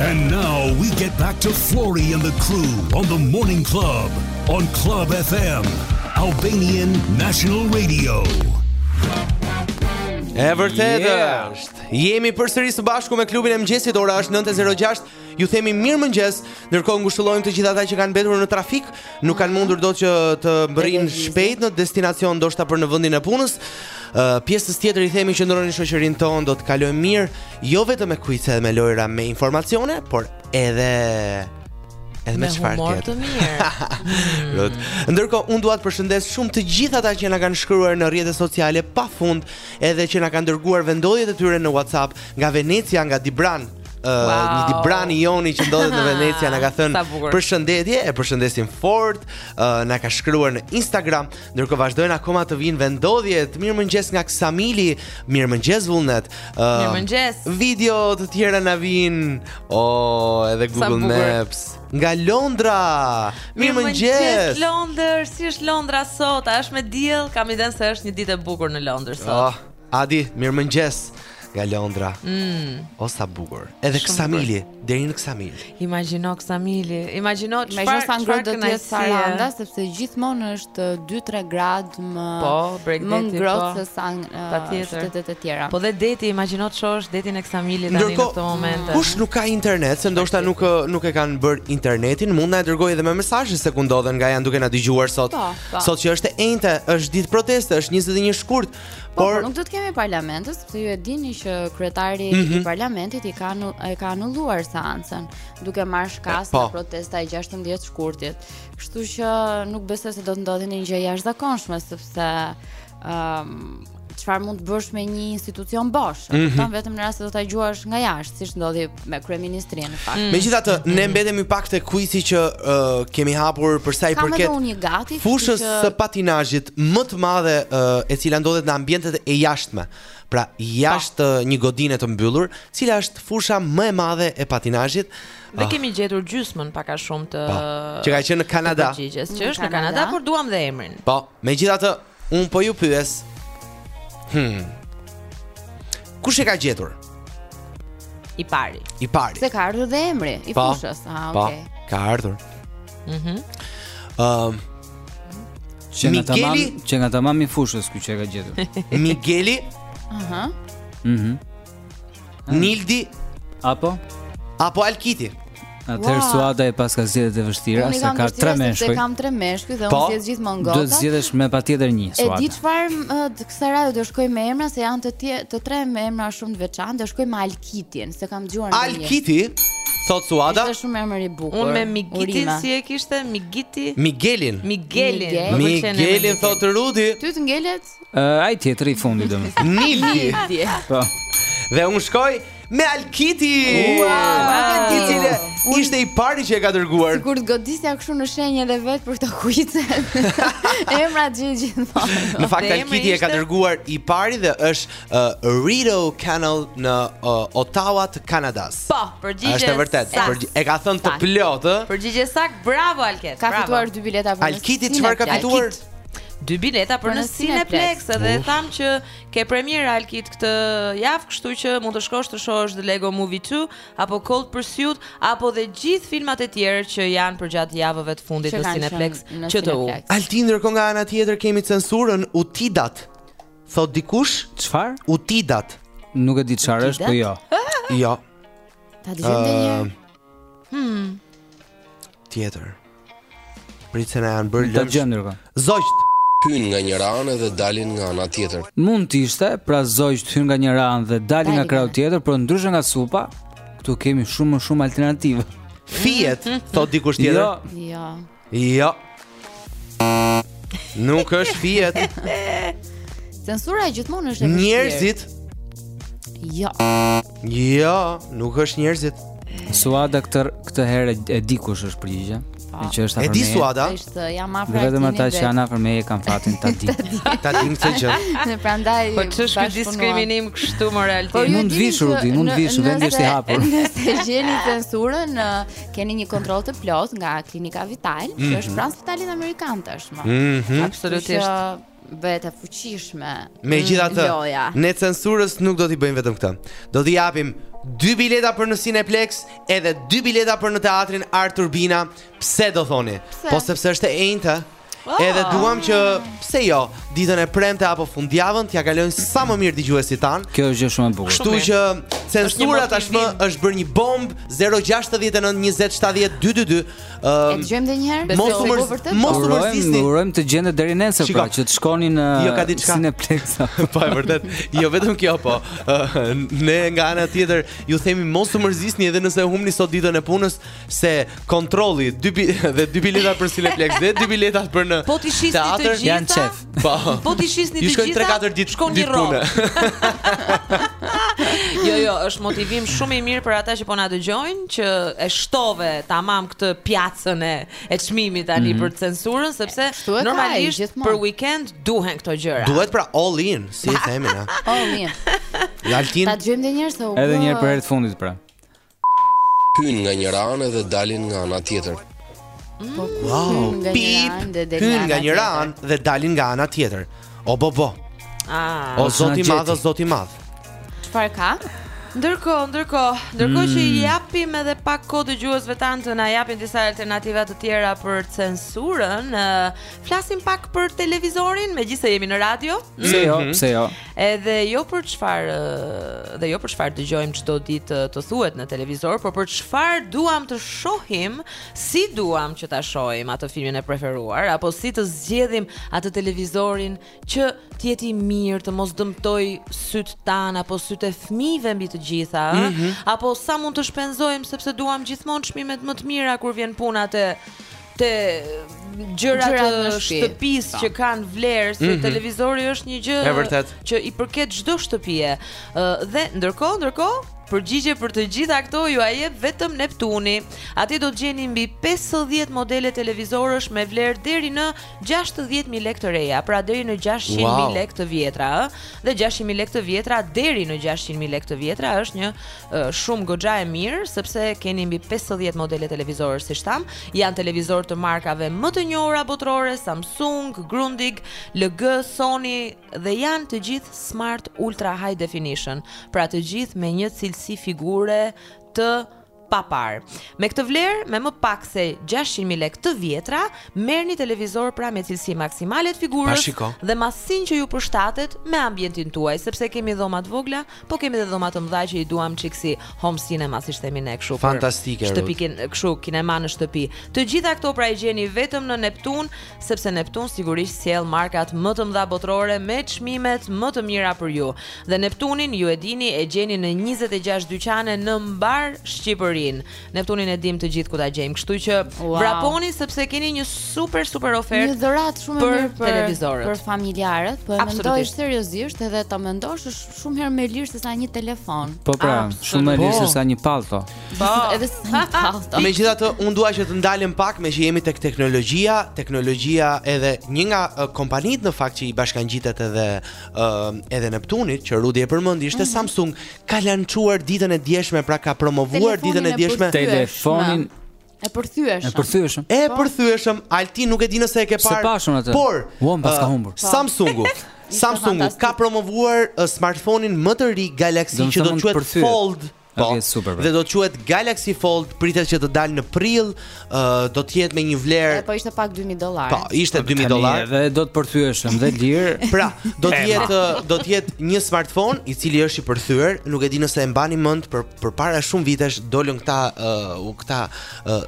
And now we get back to Flori and the crew on the morning club on Club FM, Albanian National Radio. E vërtetë yeah. është. Jemi përsëri së bashku me klubin e mëngjesit. Ora është 9:06. Ju themi mirëmëngjes. Ndërkohë ngushëllojmë të gjithë ata që kanë mbetur në trafik, nuk kanë mundur dot që të mbërrijnë shpejt në destinacion ndoshta për në vendin e punës pjesës tjetër i themi qëndroni në shoqërinë tonë do të kalojmë mirë jo vetëm me kuice edhe me lojëra me informacione por edhe edhe me çfarë tjetër. Me humor të mirë. Rut. Mm. Ndërkohë unë dua të përshëndes shumë të gjithë ata që na kanë shkruar në rrjetet sociale pafund, edhe që na kanë dërguar vendodhjet e tyre në WhatsApp nga Venecia, nga Dibran, Wow. Një dibrani joni që ndodhet në Venecia na ka thënë përshëndetje E përshëndesim fort uh, na ka shkruar në Instagram Ndërkohë vazhdojnë akoma të vijnë vendodhjet Mirëmëngjes nga Ksamili Mirëmëngjes Vullnet uh, Mirëmëngjes Video të tjera na vijnë O oh, edhe Google Maps Nga Londra Mirëmëngjes Londër Si është Londra sot A është me diell Kam idenë se është një ditë e bukur në Londër sot oh. Adi, mirëmëngjes nga Londra. Mm. O sa bukur. Edhe Ksamili, deri në Ksamil. Imagjino Ksamili, imagjino çfarë çfarë sa ngrohtë do të jetë Saranda sepse gjithmonë është 2-3 gradë më po, bregdeti, më po. ngrohtë po, se sa uh, qytetet e tjera. Po dhe deti, imagjino ç'është është deti i Ksamilit tani në këtë moment. Mm. Kush nuk ka internet, se ndoshta nuk uh, nuk e kanë bërë internetin, mund na e dërgojnë edhe me mesazhe se ku ndodhen nga janë duke na dëgjuar sot. Po, po. Sot që është e enjte, është ditë proteste, është 21 shkurt. Po, por, por nuk do të kemi parlamentin sepse ju e dini që kryetari mm -hmm. i mhm. parlamentit i ka nu, e ka anulluar seancën duke marrë shkas po. nga protesta e 16 shkurtit. Kështu që nuk besoj se do të ndodhë ndonjë gjë e jashtëzakonshme sepse ëm um, çfarë mund të bësh me një institucion bosh, mm -hmm. vetëm në rast se do ta gjuash nga jashtë, siç ndodhi me kryeministrinë në fakt. Mm. Megjithatë, mm. ne mbetemi pak te kuici që uh, kemi hapur për sa i përket gati, fushës që... së patinazhit më të madhe uh, e cila ndodhet në ambientet e jashtme. Pra, jashtë uh, një godine të mbyllur, cila është fusha më e madhe e patinazhit. Ne ah. kemi gjetur gjysmën pak a shumë të po. Po, që ka qenë në Kanada. Që është në Kanada, por duam dhe emrin. Po, megjithatë, Unë po ju pyes. Hmm. Kush e ka gjetur? I pari. I pari. Se ka ardhur dhe emri i po, po. fushës. Ah, po. okay. Po, ka ardhur. Mhm. Mm Ëm uh, Që nga tamam i, që nga tamam i fushës ky që e ka gjetur. Migeli? Aha. Uh -huh. Mhm. Ah. Nildi apo apo Alkiti. Atëherë wow. Suada e paska zgjedhjen të vështirë, se ka tre meshkuj. Unë kam tre meshkuj dhe po, unë zgjedh gjithmonë goca. Do të zgjedhësh medoemos një Suada. E di çfarë kësaj radhe do shkoj me emra se janë të tje, të tre me emra shumë të veçantë, do shkoj me Alkitin, s'e kam dëgjuar ndonjë. Alkiti? Thot Suada. Është shumë emër i bukur. Unë me Migitin si e kishte Migiti? Migelin. Migelin. Migelin, Migelin thot Rudi. Ty të ngelet? Uh, ai tjetri i fundit domos. Nilti. Po. Dhe unë shkoj me Alkiti. Wow. I cili ishte i pari që e ka dërguar. Sikur të godisja kështu në shenjë edhe vetë për këto kuice. Emra gjithmonë. Në fakt Alkiti e ka dërguar i pari dhe është uh, Rideau Canal në uh, Ottawa të Kanadas. Po, përgjigje. Është e vërtetë. Përgj e ka thënë të plotë. Përgjigje e saktë. Bravo Alkit. Ka fituar dy bileta për. Alkiti çfarë ka fituar? Dy bileta për në Cineplex dhe thamë që ke premierë Alkit këtë javë, kështu që mund të shkosh të shohësh The Lego Movie 2 apo Cold Pursuit apo dhe gjithë filmat e tjerë që janë përgjatë javëve të fundit në Cineplex kështu. Altin ndërkohë nga ana tjetër kemi censurën Utidat. Thotë dikush, çfarë? Utidat. Nuk e di çfarë është, po jo. Jo. Ta dëgjojmë një. Hmm. Tjetër. Prit se na janë bërë lëmsh. Gjendër, po. Zogjtë hyjnë nga njëra anë dhe dalin nga ana tjetër. Mund të ishte, pra zogjtë hyjnë nga njëra anë dhe dalin nga krahu tjetër, por ndryshe nga supa, këtu kemi shumë më shumë alternativa. Fijet, thotë dikush tjetër. Jo. Jo. Jo. Nuk është fijet. Censura gjithmonë është e vështirë. Njerëzit. Jo. Jo, nuk është njerëzit. Suada këtë këtë herë e di kush është përgjigja. E që është afër meje. E di Suada. Se jam afër. Vetëm ata që janë afër meje kanë fatin ta dinë. Ta dinë këtë gjë. Ne prandaj. Po ç'është ky diskriminim kështu më realisht. Po mund të vish Rudi, mund të vish vendi është i hapur. Nëse gjeni censurën, keni një kontroll të plotë nga klinika Vital, që mhm. është pranë spitalit amerikan tashmë. Mhm. Absolutisht. bëhet e fuqishme. Megjithatë, mm, ne censurës nuk do t'i bëjmë vetëm këtë. Do t'i japim dy bileta për në Cineplex, edhe dy bileta për në teatrin ArTurbina. Pse do thoni? Pse? Po sepse është e enjte. Oh. Edhe duam që pse jo, ditën e premte apo fundjavën t'ia kalojnë sa më mirë dëgjuesit tanë. Kjo është gjë shumë e bukur. Kështu që censura tashmë është bërë një bombë 069 20 70 222. Ëm. E dëgjojmë edhe një herë. Mos u mërzit. Mos u mërzit. Urojmë të gjendet deri nesër pra që të shkoni në jo, Cineplex. Po e vërtetë. Jo vetëm kjo po. Ne nga ana tjetër ju themi mos u mërzisni edhe nëse humni sot ditën e punës se kontrolli dy dhe dy bileta për Cineplex dhe dy bileta për në Po t'i shisni të gjitha. Po. Po t'i shisni të gjitha. Shkon 3-4 ditë shkon një rrugë. jo, jo, është motivim shumë i mirë për ata që po na dëgjojnë që e shtove tamam këtë pjesën e e çmimit tani mm -hmm. për censurën sepse normalisht kaj, për weekend duhen këto gjëra. Duhet pra all in, si e themi ne. all in. Altin. Ta dëgjojmë edhe një herë se u Edhe një herë për herë të fundit pra. Hyjnë nga njëra anë dhe dalin nga ana tjetër. Po ku wow. nga pip, hyjnë nga njëra anë dhe dalin nga ana tjetër. Obobo. Ah, o zoti i madh, o zoti i madh. Çfarë ka? Ndërkohë, ndërkohë, ndërkohë mm. që i mm. japim edhe pak kohë dëgjuesve tanë të na japin disa alternativa të tjera për censurën, flasim pak për televizorin, megjithëse jemi në radio. Pse jo? Mhm. Pse jo? Edhe jo për çfarë dhe jo për çfarë dëgjojmë çdo ditë të thuhet në televizor, por për çfarë duam të shohim, si duam që ta shohim atë filmin e preferuar apo si të zgjedhim atë televizorin që të jetë i mirë, të mos dëmtojë sytë tanë apo sytë e fëmijëve mbi të gjitha, mm -hmm. apo sa mund të shpenzojmë sepse duam gjithmonë çmimet më të mira kur vjen puna te te gjërat e shtëpisë po. që kanë vlerë, se mhm. televizori është një gjë që i përket çdo shtëpie. Dhe ndërkohë, ndërkohë Përgjigje për të gjitha këto jua jep vetëm Neptuni. Aty do të gjeni mbi 50 modele televizorësh me vlerë deri në 60.000 lekë të reja, pra deri në 600.000 wow. lekë të vjetra, ë? Dhe 600.000 lekë të vjetra deri në 600.000 lekë të vjetra është një shumë goxha e mirë sepse keni mbi 50 modele televizorë siç thamë, janë televizorë të markave më të njohura botërore, Samsung, Grundig, LG, Sony dhe janë të gjithë smart ultra high definition, pra të gjithë me një cilësi figure të paparë. Me këtë vlerë, me më pak se 600.000 lekë të vjetra, merrni televizor pra me cilësi maksimale të figurës dhe masën që ju përshtatet me ambientin tuaj, sepse kemi dhoma të vogla, Po kemi dhe dhoma të mëdha që i duam çik si home cinema siç themi ne kështu. Fantastike. Shtëpi kështu kinema në shtëpi. Të gjitha këto pra i gjeni vetëm në Neptun, sepse Neptun sigurisht sjell markat më të mëdha botërore me çmimet më të mira për ju. Dhe Neptunin ju e dini e gjeni në 26 dyqane në mbarë Shqipërinë. Neptunin e dimë të gjithë ku ta gjejmë. Kështu që wow. vraponi sepse keni një super super ofertë. Një dhuratë shumë e mirë për televizorët, për familjarët, po e mendoj seriozisht edhe ta mendosh është shumë herë më lirë sesa një telefon. Po pra, shumë më lirë sesa një pallto. Po, edhe se një pallto. Megjithatë, unë dua që të ndalem pak meqë jemi tek teknologjia, teknologjia edhe një nga uh, kompanitë në fakt që i bashkangjitet edhe uh, edhe Neptunit që Rudi e përmendi ishte mm -hmm. Samsung. Ka lançuar ditën e djeshme, pra ka promovuar ditën e djeshme telefonin e përthyeshëm. E përthyeshëm. E po. përthyeshëm, Alti nuk e di nëse e ke parë. S'e pashë unë atë. Por, uam pas ka uh, humbur. Po. Samsungu. Samsungu ka promovuar uh, smartphone-in më të ri Galaxy që do të quhet Fold. Po, dhe do të quhet Galaxy Fold, pritet që të dalë në prill. uh, do të jetë me një vlerë Po ishte pak 2000 dollarë. Po, ishte 2000 dollarë. Dhe do të përthyeshëm dhe i lirë. Pra, do të jetë do të jetë një smartphone i cili është i përthyer, nuk e di nëse e mbani mend për përpara shumë vitesh dolën këta uh, këta uh,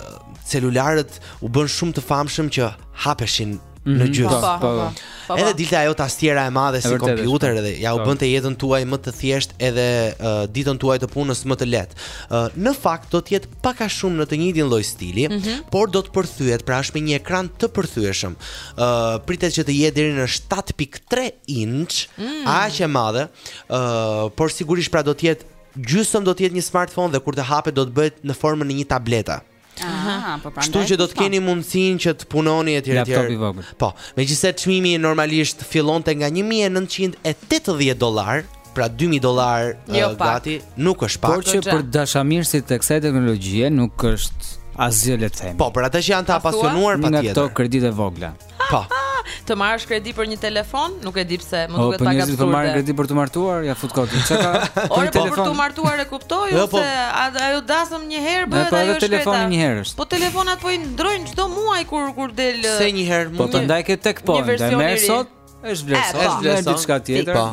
celularët u bënë shumë të famshëm që hapeshin Mhm. në gjysmë. Po, po, po. Po, Edhe po. dilte ajo tastiera e madhe si vërtetë është, kompjuter po. edhe jua Po. bënte jetën tuaj më të thjeshtë edhe uh, ditën tuaj të punës më të lehtë. Uh, në fakt do të jetë pak a shumë në të njëjtin lloj stili, Mhm. por do të përthyhet, pra është me një ekran të përthyeshëm. Uh, pritet që të jetë deri në 7.3 inch, Mm. aq e madhe, uh, por sigurisht pra do të jetë gjysmë do të jetë një smartphone dhe kur të hapet do të bëhet në formën e një tableta. Aha, po prandaj. Kështu që do të keni mundësinë që të punoni etj etj. Laptop i vogël. Po, megjithëse çmimi normalisht fillonte nga 1980 dollar, pra 2000 dollar jo, uh, gati, nuk është pak. Por që për dashamirësit e kësaj teknologjie nuk është asgjë le të themi. Po, për ata që janë të apasionuar patjetër. Nga këto kreditë e vogla. Po. Të marrësh kredi për një telefon, nuk e di pse, më duket pak absurde. Po, të marrësh kredi për t'u martuar, ia fut kot. Çka ka? Oj, po për t'u martuar e kuptoj jo, po. se ajo dasmë një herë bëhet ajo e shkreta. Po edhe telefoni një herë është. Po telefonat po i ndërrojnë çdo muaj kur kur del. Se një herë. Po të ndaj ke tek po, ndaj më sot. Është vlerëson, po. është vlerëson diçka tjetër. Po.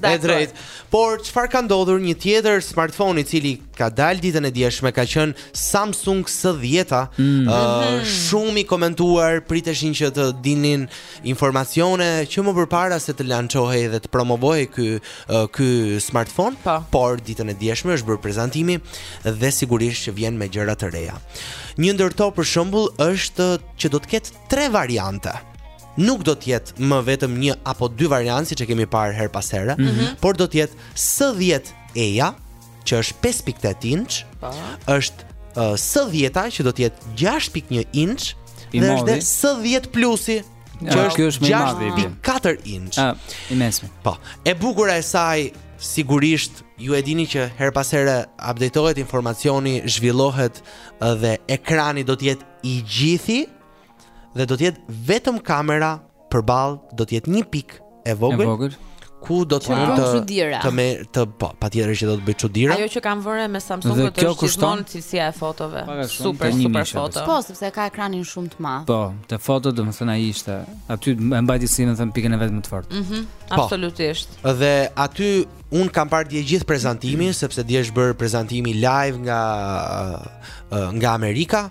Është drejt. Por çfarë ka ndodhur një tjetër smartphone i cili ka dalë ditën e djeshme ka qenë Samsung S10-a mm. uh, mhm. shumë i komentuar priteshin që të dinin informacione që më përpara se të lançohej dhe të promovohej ky uh, ky smartphone pa. Po. por ditën e djeshme është bërë prezantimi dhe sigurisht që vjen me gjëra të reja një ndër to për shembull është që do të ketë tre variante nuk do të jetë më vetëm një apo dy variante siç e kemi parë herë pas here, mm -hmm. por do të jetë S10 E-ja, që është 5.8 inç, po. është uh, S10-a që do të jetë 6.1 inç dhe është dhe S10 Plusi që ja, është, është 6.4 inç. Ah, i mesmi. Po. E bukura e saj sigurisht ju e dini që herë pas here updatohet informacioni, zhvillohet dhe ekrani do të jetë i gjithi dhe do të jetë vetëm kamera përballë do të jetë një pikë e vogël. E vogël. Ku do të mund të të me të po, patjetër që do të bëjë çudira. Ajo që kam vënë re me Samsung domethënë cilësia e fotove. Super super foto. Po, sepse ka ekranin shumë të madh. Po, te foto domethënë ai ishte. Aty e mbajti si me thënë pikën e vet më të fortë. Mhm. Mm po, absolutisht. Dhe aty unë e kam parë dje gjithë prezantimin sepse dje është bërë prezantimi live nga nga Amerika.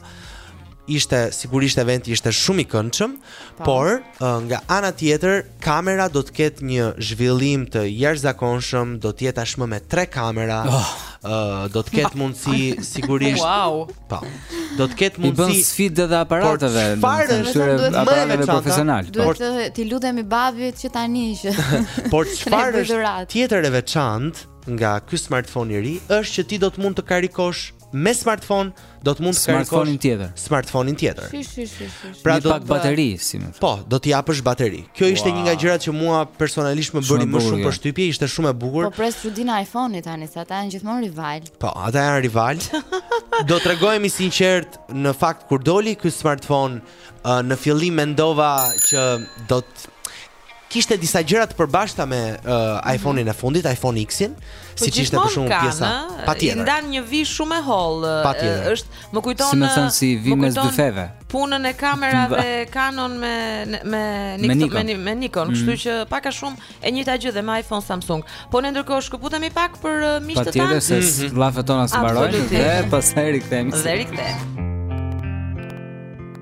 ishte sigurisht eventi ishte shumë i këndshëm, po. por nga ana tjetër kamera do të ketë një zhvillim të jashtëzakonshëm, do të jetë tashmë me tre kamera. Oh. Uh, do të ketë mundësi sigurisht. Wow. Po. Do të ketë mundësi. I bën sfidë edhe aparateve. Çfarë është duhet më e veçantë profesional. Po. Duhet t'i lutemi babit që tani që. Por çfarë është tjetër e veçantë nga ky smartphone i ri është që ti do të mund të karikosh Me smartphone do të mund të karikosh smartphone-in tjetër. Smartphone-in tjetër. Shish, shish, shish, shish. Pra do pak bateri, si më thënë. Po, do t'i japësh bateri. Kjo ishte wow. një nga gjërat që mua personalisht më bëri më shumë përshtypje, ishte shumë e bukur. Po pres çudinë iPhone-it tani, se ata janë gjithmonë rivalë. Po, ata janë rivalë. do tregohemi të sinqertë në fakt kur doli ky smartphone, uh, në fillim mendova që do të kishte disa gjëra të përbashkëta me uh, iPhone-in e fundit, iPhone X-in, po siç ishte për shembull pjesa. Patjetër. I ndan një vijë shumë e hollë. Është, më kujton si më thën si vijë mes dy feve. Punën e kamerave Canon me me me Nikon, me, me Nikon, mhm. kështu që pak a shumë e njëjta gjë dhe me iPhone Samsung. Po ne ndërkohë shkëputemi pak për uh, miqtë tanë. Patjetër se mhm. llafet tona s'mbarojnë dhe pastaj rikthehemi. Dhe rikthehemi.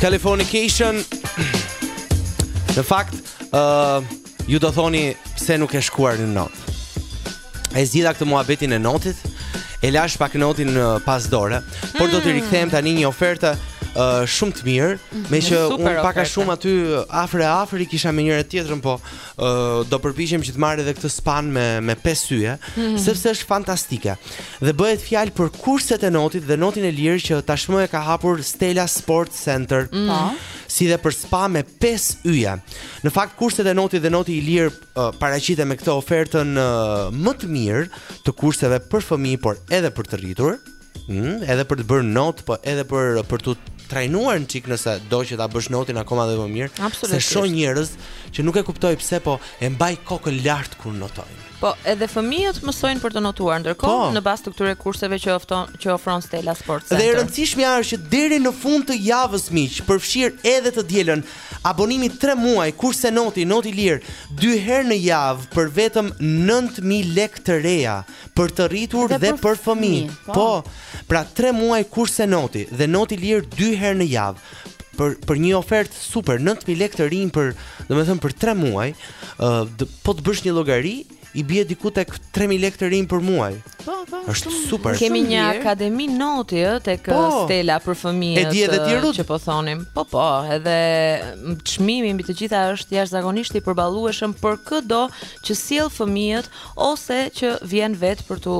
Californication Në fakt uh, Ju do thoni Pse nuk ke shkuar në not E zgjidha këtë muhabetin e notit E lashë pak notin uh, pas dore Por do t'i hmm. rikthehem tani një oferte uh, Shumë të mirë mhm. Meqë unë pak a shumë aty Afër e afër i kisha me njëra tjetërën po Uh, do përpiqem që të marr edhe këtë spa-n me me pesë yje, mm. sepse është fantastike. Dhe bëhet fjalë për kurset e notit dhe notin e lirë që tashmë e ka hapur Stela Sport Center. Mm. Po. Si dhe për spa me pesë yje. Në fakt kurset e notit dhe noti i lirë uh, paraqiten me këtë ofertën uh, më të mirë të kurseve për fëmijë, por edhe për të rritur. Mm, edhe për të bërë not, po edhe për për t'u trajnuar një çik nëse do që ta bësh notin akoma dhe më mirë. Se shoh njerëz që nuk e kuptoj pse po e mbajnë kokën lart kur notojnë. Po, edhe fëmijët mësojnë për të notuar ndërkohë po. në bazë të këtyre kurseve që ofton që ofron Stela Sport Center. Dhe e rëndësishmja është që deri në fund të javës miq, përfshirë edhe të dielën, abonimi 3 muaj kurse noti, noti i lirë, dy herë në javë për vetëm 9000 lekë të reja. për të rritur dhe, dhe për, për fëmijë. Po. po. Pra 3 muaj kurse noti dhe noti i lirë 2 herë në javë. Për për një ofertë super, 9000 lekë të rinj për, domethënë për 3 muaj, ë uh, po të bësh një llogari i bie diku tek 3000 lekë të rinj për muaj. Po, po. Është super. Kemi një akademi noti ë tek po, uh, Stela për fëmijët. E di edhe ti uh, Rut që po thonim. Po, po, edhe çmimi mbi të gjitha është jashtëzakonisht i përballueshëm për këdo që sjell fëmijët Ose që vjen vetë për të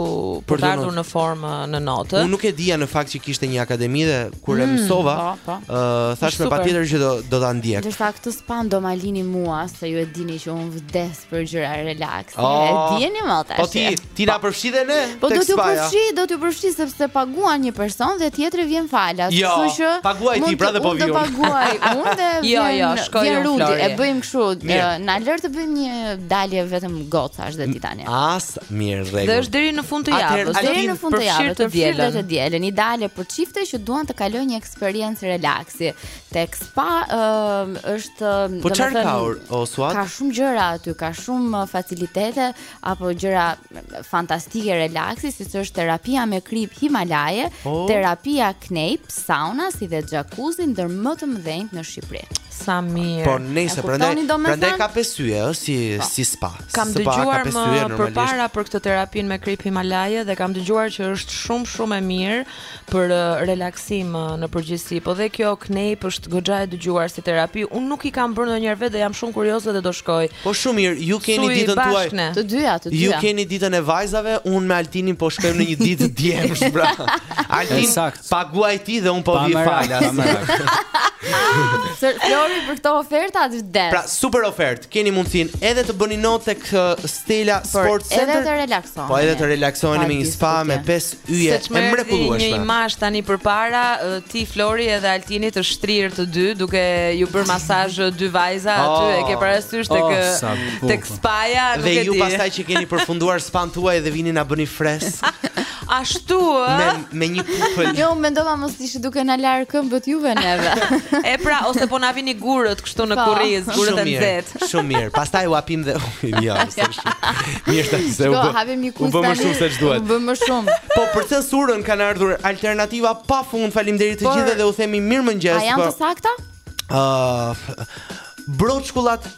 për të ardhur në formë në not. Unë nuk e dija në fakt që kishte një akademi dhe kur e mm, mësova, ëh, po, po. thash me patjetër që do do ta ndjek. Dhe këtë span do ma lini mua se ju e dini që unë vdes për gjëra relax. Oh, e ah, dimë tash. Po ti, ti na po. përfshi dhe ne. Po do t'ju përfshi, do t'ju përfshi sepse paguan një person dhe tjetri vjen falas. Jo, Kështu që paguaj ti pra dhe po vjen. Do paguaj unë dhe vjen. Jo, jo, shkoj unë. E bëjmë kështu, na lër të bëjmë një dalje vetëm gocash dhe ti Tani. Ah mirë rregull. Dhe është deri në fund të javës. Deri në fund të javës të dielën. Të dielën ideale për çifte që duan të kalojnë një eksperiencë relaksi. Tek spa uh, është Po çfarë ka o suat? Ka shumë gjëra aty, ka shumë facilitete apo gjëra fantastike relaksi, siç është terapia me kripë Himalaje, oh. terapia Kneipp, sauna si dhe jacuzzi ndër më të mëdhenjtë në Shqipëri. Sa mirë. Po se prandaj prandaj ka pesë yje, ëh, si po. si spa. Kam dëgjuar më përpara për këtë terapinë me kripë Himalaje dhe kam dëgjuar që është shumë shumë e mirë për relaksim në përgjithësi. Po dhe kjo Kneipp është goxha e dëgjuar si terapi. Unë nuk i kam bërë ndonjëherë vetë dhe jam shumë kurioze dhe do shkoj. Po shumë mirë, ju keni ditën tuaj. Të dyja, të dyja. Ju keni ditën e vajzave, unë me Altinin po shkojmë në një ditë djemsh, pra. Altin, Paguaj ti dhe un po vi falas. Si Flori për këto oferta vdes. Pra super ofertë. Keni mundësinë edhe të bëni not tek uh, Stella Sport Center. Edhe të relaksoheni. Po edhe të relaksoheni me një spa me 5 yje e mrekullueshme. Një imazh tani përpara uh, ti Flori edhe Altini të shtrirë të dy duke ju bërë masazh uh, dy vajza oh, aty e ke parasysh tek oh, tek spaja, nuk e di. Dhe ju pastaj që keni përfunduar span tuaj dhe vini na bëni fresk. Ashtu ë. Me me një pupël. Jo, mendova mos ishte duke na larë këmbët juve neve. e pra, ose po na vini gurët kështu në po. kurriz, gurët e nxehtë. Shumë mirë. Pastaj u hapim dhe jo, s'është. Mirë ta se u. Po, hapim një kuiz tani. U bë më shumë se ç'duhet. U bë më shumë. Po për censurën kanë ardhur alternativa pa fund. Faleminderit të gjithëve dhe u themi mirëmëngjes. A janë të sakta? Ëh. Uh, Broçkullat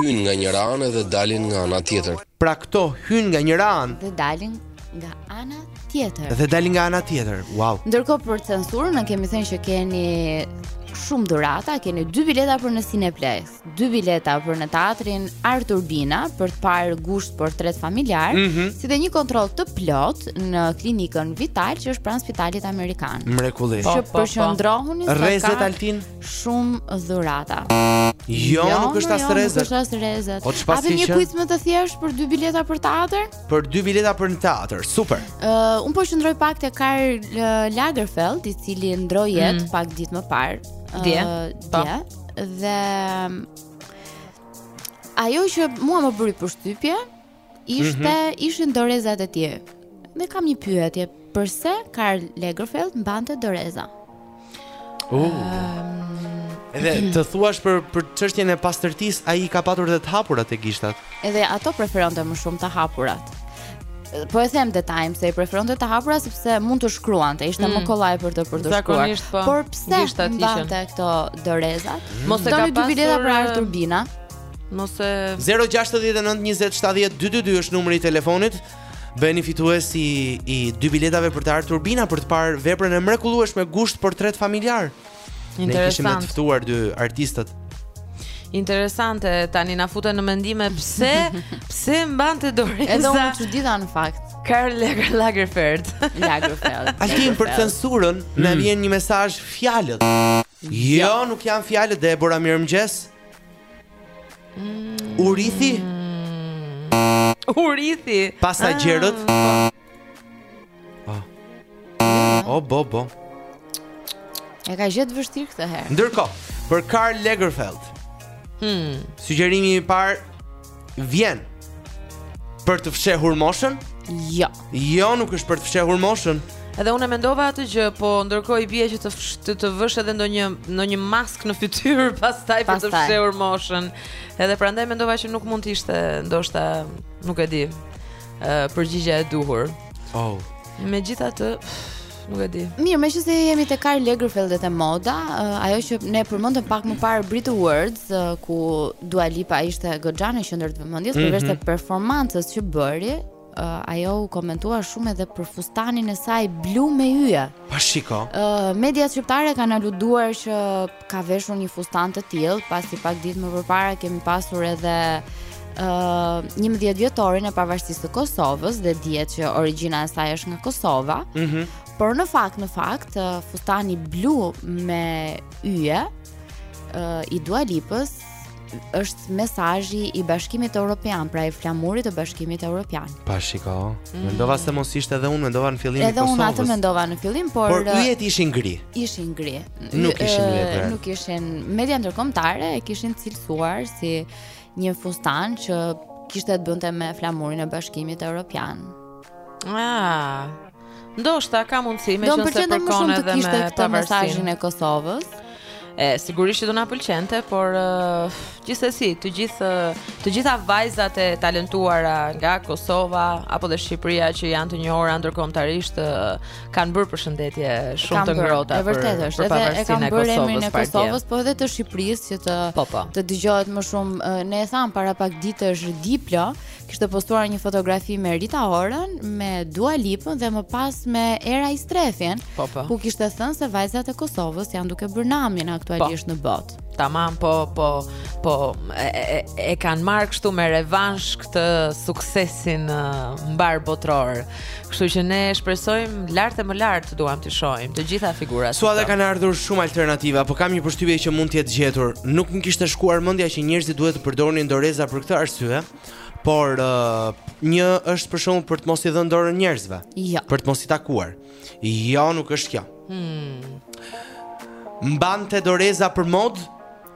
Hyjnë nga njëra anë dhe dalin nga ana tjetër. Pra këto hyjnë nga njëra anë dhe dalin nga ana tjetër. Dhe dalin nga ana tjetër. Wow. Ndërkohë për censurën ne kemi thënë që keni shumë dhurata, keni dy bileta për në Cineplex, dy bileta për në teatrin ArTurbina për të parë Gusht portret familjar, mm -hmm. si dhe një kontroll të plotë në klinikën Vital që është pranë Spitalit Amerikan. Mrekulli. Që përqendrohuni sa ka. Rrezet Altin. shumë dhurata. Jo, jo nuk është jo, as rrezet. Nuk është as rrezet. Po çfarë thua një quiz më të thjeshtë për dy bileta për teatr? Për dy bileta për në teatr. Super. Ë, uh, un po qëndroj pak te Karl Lagerfeld, i cili ndroi mm. jetë mm. pak ditë më parë. Dje. Uh, po. Dje. Dhe ajo që mua më bëri përshtypje, ishte mm -hmm. ishin dorezat e tij. Dhe kam një pyetje, përse Karl Lagerfeld mbante doreza? Oh. Um, Edhe të thuash për për çështjen e pastërtisë, ai i ka patur edhe të hapura te gishtat. Edhe ato preferonte më shumë të hapurat. Po e them them timen se i preferonte të hapura sepse mund të shkruante, ishte mm. më kollaj për të, për të shkruar. Po, Por pse i kishte ato, këto doreza? Mm. Mos e ka pasur bileta për ArTurbina. Në 069 20 70 222 është numri i telefonit. Bëhuni fituesi i dy biletave për të ardhur ArTurbina për të parë veprën e mrekullueshme Gusht portret familjar. Interesant. Ne kishim të ftuar dy artistët. Interesante, tani na futën në mendime pse pse mbante doreza. Edhe unë u çudita në fakt. Karl Lager Lagerfeld. Lagerfeld. A ke për censurën? Na hmm. vjen një mesazh fjalët. Jo, jo, nuk janë fjalët Debora, mirëmëngjes. Urithi? Urithi. Pasagjerët? Ah. Po. O bo bo. E ka gjetja vështirë këtë herë. Ndërkohë, për Karl Lagerfeld. Hmm. Sugjerimi i parë vjen për të fshehur moshën? Jo. Jo, nuk është për të fshehur moshën. Edhe unë mendova atë gjë, po ndërkohë i bie që të të, të vësh edhe ndonjë ndonjë maskë në fytyrë pastaj për të fshehur moshën. Edhe prandaj mendova që nuk mund të ishte ndoshta, nuk e di, ë përgjigja e duhur. Oh. Megjithatë, nuk e di. Mirë, meqenëse jemi te Karl Lagerfeld, te moda, uh, ajo që ne përmendëm pak më parë Brit Awards, uh, ku Dua Lipa ishte goxha në qendër të vëmendjes, mm -hmm. përveçse performancës që bëri, uh, ajo u komentua shumë edhe për fustanin e saj blu me yje. Pa shiko. Uh, mediat shqiptare kanë aluduar që ka veshur një fustan të tillë, pasi pak ditë më përpara kemi pasur edhe uh, 11 vjetorin e pavarësisë së Kosovës dhe dihet që origjina e saj është nga Kosova. Mhm. Mm por në fakt, në fakt, uh, fustani blu me yje uh, i Dua Lipës është mesazhi i Bashkimit Evropian, pra i flamurit të Bashkimit Evropian. Pa shiko. Mm. Mendova se mos ishte edhe unë mendova në fillim i Kosovës. Edhe unë atë mendova në fillim, por Por uh, yjet ishin gri. Ishin gri. Nuk uh, ishin yjet. Uh, nuk ishin media ndërkombëtare e kishin cilësuar si një fustan që kishte të bënte me flamurin e Bashkimit Evropian. Ah, Ndoshta ka mundësi, meqenëse përkon edhe me pavarësinë. Do më pëlqente edhe më shumë të kishte këtë mesazhin e Kosovës. E, sigurisht që do na pëlqente, por uh, gjithsesi, të gjithë të gjitha vajzat e talentuara nga Kosova apo dhe Shqipëria që janë të njohura ndërkombëtarisht uh, kanë bërë përshëndetje shumë të ngrohta për, e vërtetë është. Për edhe e kanë bërë emrin e Kosovës, po edhe të Shqipërisë që të po, po. të dëgjohet më shumë. Ne e thamë para pak ditësh Diplo, kishte postuar një fotografi me Rita Orën, me Dua Lipën dhe më pas me Era Istrefin, po, po. ku kishte thënë se vajzat e Kosovës janë duke bërë namin aktualisht po. në botë. Tamam, po po po e, e, e kanë marrë kështu me revansh këtë suksesin uh, mbarëbotëror. Kështu që ne shpresojmë lart e më lart të duam të shohim të gjitha figurat. Suada kanë ardhur shumë alternativa, po kam një përshtypje që mund të jetë gjetur. Nuk më kishte shkuar mendja që njerëzit duhet të përdornin doreza për këtë arsye, por uh, një është për shembull për të mos i dhënë dorën njerëzve. Jo. Për të mos i takuar. Jo, nuk është kjo. Hmm. Mbante doreza për modë?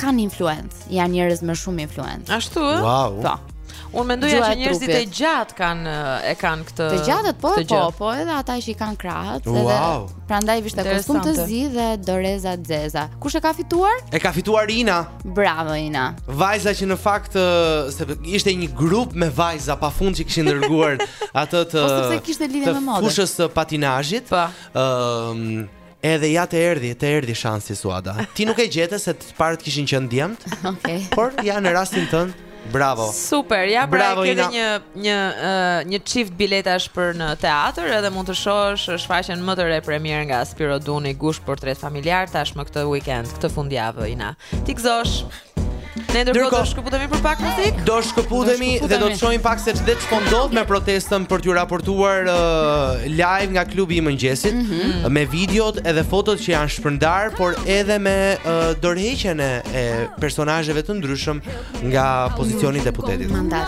kanë influencë, janë njerëz me shumë influencë. Ashtu ë? Wow. Po. Unë mendoj që njerëzit e gjatë kanë e kanë këtë. Të gjatët po, po, po, edhe ata që i kanë krahët, wow. edhe prandaj vishte kostum të zi dhe doreza të zeza. Kush e ka fituar? E ka fituar Ina. Bravo Ina. Vajza që në fakt se ishte një grup me vajza pafund që kishin dërguar atë të Po sepse kishte lidhje me modën. Fushës së patinazhit. Po. Ëm Edhe ja të erdhi, të erdhi shansi Suada. Ti nuk e gjete se të parët kishin qenë djemtë, Okej. por ja në rastin tonë, bravo. Super, ja pra Bravo, e kemi Ina. një një ë, një çift biletash për në teatër, edhe mund të shohësh shfaqjen më të re premierë nga Spiro Duni, Gusht portret familjar tashmë këtë weekend, këtë fundjavë Ina. T'i gëzosh. Ne ndërkohë do shkëputemi për pak muzikë. Do shkëputemi dhe do të shohim pak se ç'po ndodh me protestën për t'ju raportuar uh, live nga klubi i mëngjesit mm -hmm. me videot edhe fotot që janë shpërndarë, por edhe me uh, dorëheqjen e personazheve të ndryshëm nga pozicioni i deputetit.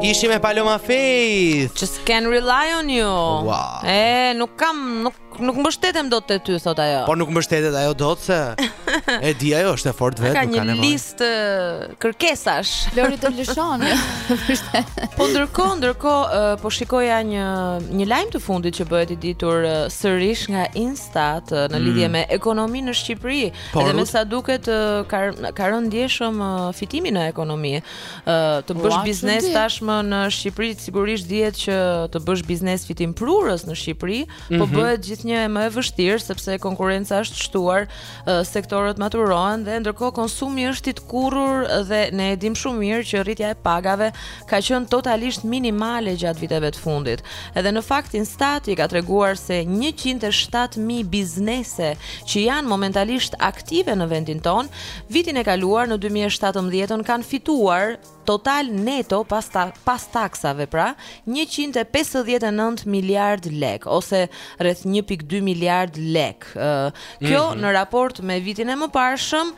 Ishim me Paloma Faith. Just can't rely on you. Wow. E, nuk kam, nuk nuk mbështetem dot te ty thotë ajo. Po nuk mbështetet ajo dot se e di ajo është e fortë vetë, nuk ka nevojë. Ka një listë kërkesash. Lori të lëshon. po ndërkohë, ndërkohë po shikoja një një lajm të fundit që bëhet i ditur sërish nga Instat në mm. lidhje me ekonominë në Shqipëri. Por edhe me sa duket ka ka rënë ndjeshëm fitimi në ekonomi. Ë të bësh Ua, biznes qëndi. tashmë në Shqipëri sigurisht dihet që të bësh biznes fitimprurës në Shqipëri, mm -hmm. po mhm. bëhet gjithnjë e më e vështirë sepse konkurrenca është shtuar, sektorët maturohen dhe ndërkohë konsumi është i tkurrur dhe ne e dimë shumë mirë që rritja e pagave ka qenë totalisht minimale gjatë viteve të fundit. Edhe në fakt Instati ka treguar se 107.000 biznese që janë momentalisht aktive në vendin tonë, vitin e kaluar në 2017 kanë fituar total neto pas ta, pas taksave, pra 159 miliardë lekë ose rreth 1.2 miliardë lekë. Kjo mm -hmm. në raport me vitin e mëparshëm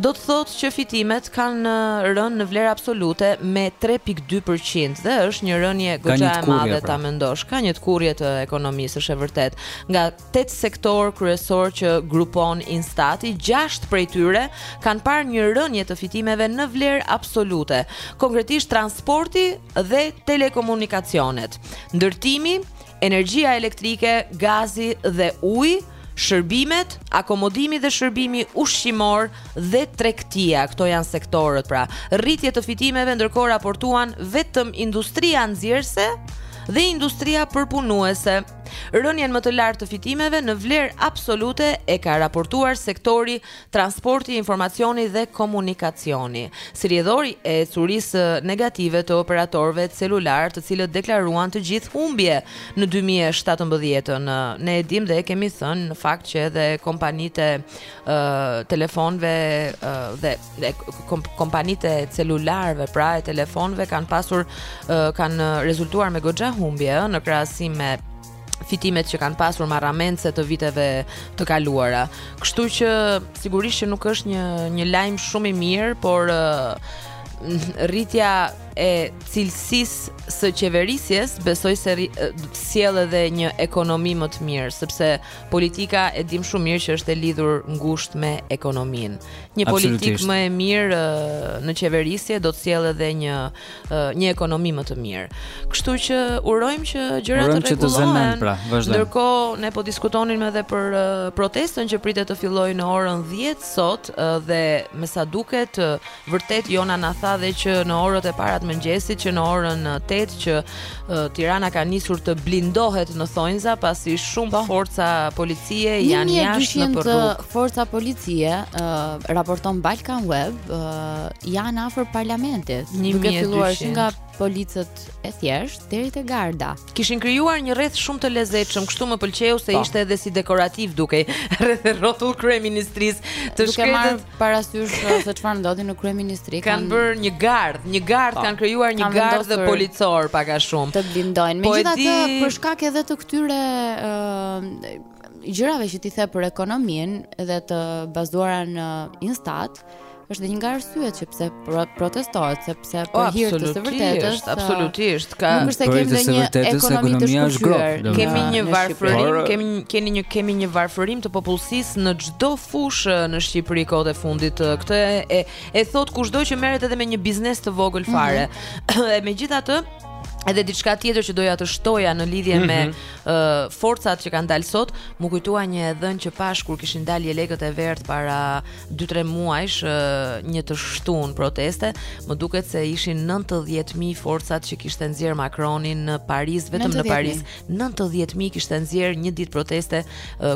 Do të thotë që fitimet kanë rënë në vlerë absolute me tre pikë dy përqind dhe është një rënie goxha e madhe pra. ta mendosh. Ka një tkurrje të ekonomisë, është e vërtetë. Nga tetë sektorë kryesorë që grupon Instati, gjashtë prej tyre kanë parë një rënie të fitimeve në vlerë absolute. Konkretisht transporti dhe telekomunikacionet. Ndërtimi energjia elektrike, gazi dhe uji, shërbimet, akomodimi dhe shërbimi ushqimor dhe tregtia, këto janë sektorët pra. Rritje të fitimeve ndërkohë raportuan vetëm industria nxjerrëse dhe industria përpunuese. Rënien më të lartë të fitimeve në vlerë absolute e ka raportuar sektori transporti, informacioni dhe komunikacioni, si rrjedhojë e ecurisë negative të operatorëve celularë, të cilët deklaruan të gjithë humbje në dy mijë e shtatëmbëdhjetë. Ne e dimë dhe e kemi thënë në fakt që edhe kompanitë e telefonëve dhe dhe kompanitë e celularëve, pra e telefonëve kanë pasur kanë rezultuar me goxha humbje ë në krahasim me fitimet që kanë pasur marramendse të viteve të kaluara. Kështu që sigurisht që nuk është një një lajm shumë i mirë, por uh, rritja e cilësisë së qeverisjes besoj se do sjellë edhe një ekonomi më të mirë, sepse politika e dimë shumë mirë që është e lidhur ngushtë me ekonominë. Një politikë më e mirë uh, në qeverisje do të sjellë edhe një një ekonomi më të mirë. Kështu që urojmë që gjërat të rregullohen. Pra, Ndërkohë ne po diskutonim edhe për protestën që pritet të fillojë në orën 10 sot dhe me sa duket vërtet Jona na tha dhe që në orët e para të mëngjesit që në orën 8 që Tirana ka nisur të blindohet në thonjza pasi shumë po. forca policie janë jashtë në rrugë. Forca policie uh, raporton Balkan Web uh, janë afër parlamentit, duke filluar që nga policët e thjeshtë deri te garda. Kishin krijuar një rreth shumë të lezetshëm, kështu më pëlqeu se pa. Po. ishte edhe si dekorativ duke rreth e rrotull kryeministrisë të shkretës parasysh uh, se çfarë ndodhi në kryeministri. Kan kanë bërë një gardh, një gardh po. kanë krijuar një gardh dhe policor pak a shumë. Të blindojnë. Po Megjithatë di... për shkak edhe të këtyre ë uh, gjërave që ti the për ekonominë dhe të bazuara në Instat, është dhe një nga arsyet që pse protestohet se se për oh, hir të së vërtetës, absolutisht, ka nuk është se kemi në një ekonomi të shkëlqyer, kemi një varfërim, kemi keni një kemi një varfërim të popullsisë në çdo fushë në Shqipëri kohët e fundit. Këtë e e thotë kushdo që merret edhe me një biznes të vogël mhm. fare. Mm -hmm. e megjithatë, Edhe diçka tjetër që doja të shtoja në lidhje mm -hmm. me uh, forcat që kanë dalë sot, m'u kujtua një e dhënë që pashë kur kishin dalë jelekët e verdhë para 2-3 muajsh një të shtunë proteste, më duket se ishin 90.000 forcat që kishte nxjerr Macroni në Paris, vetëm në Paris. 90.000 kishte nxjerr një ditë proteste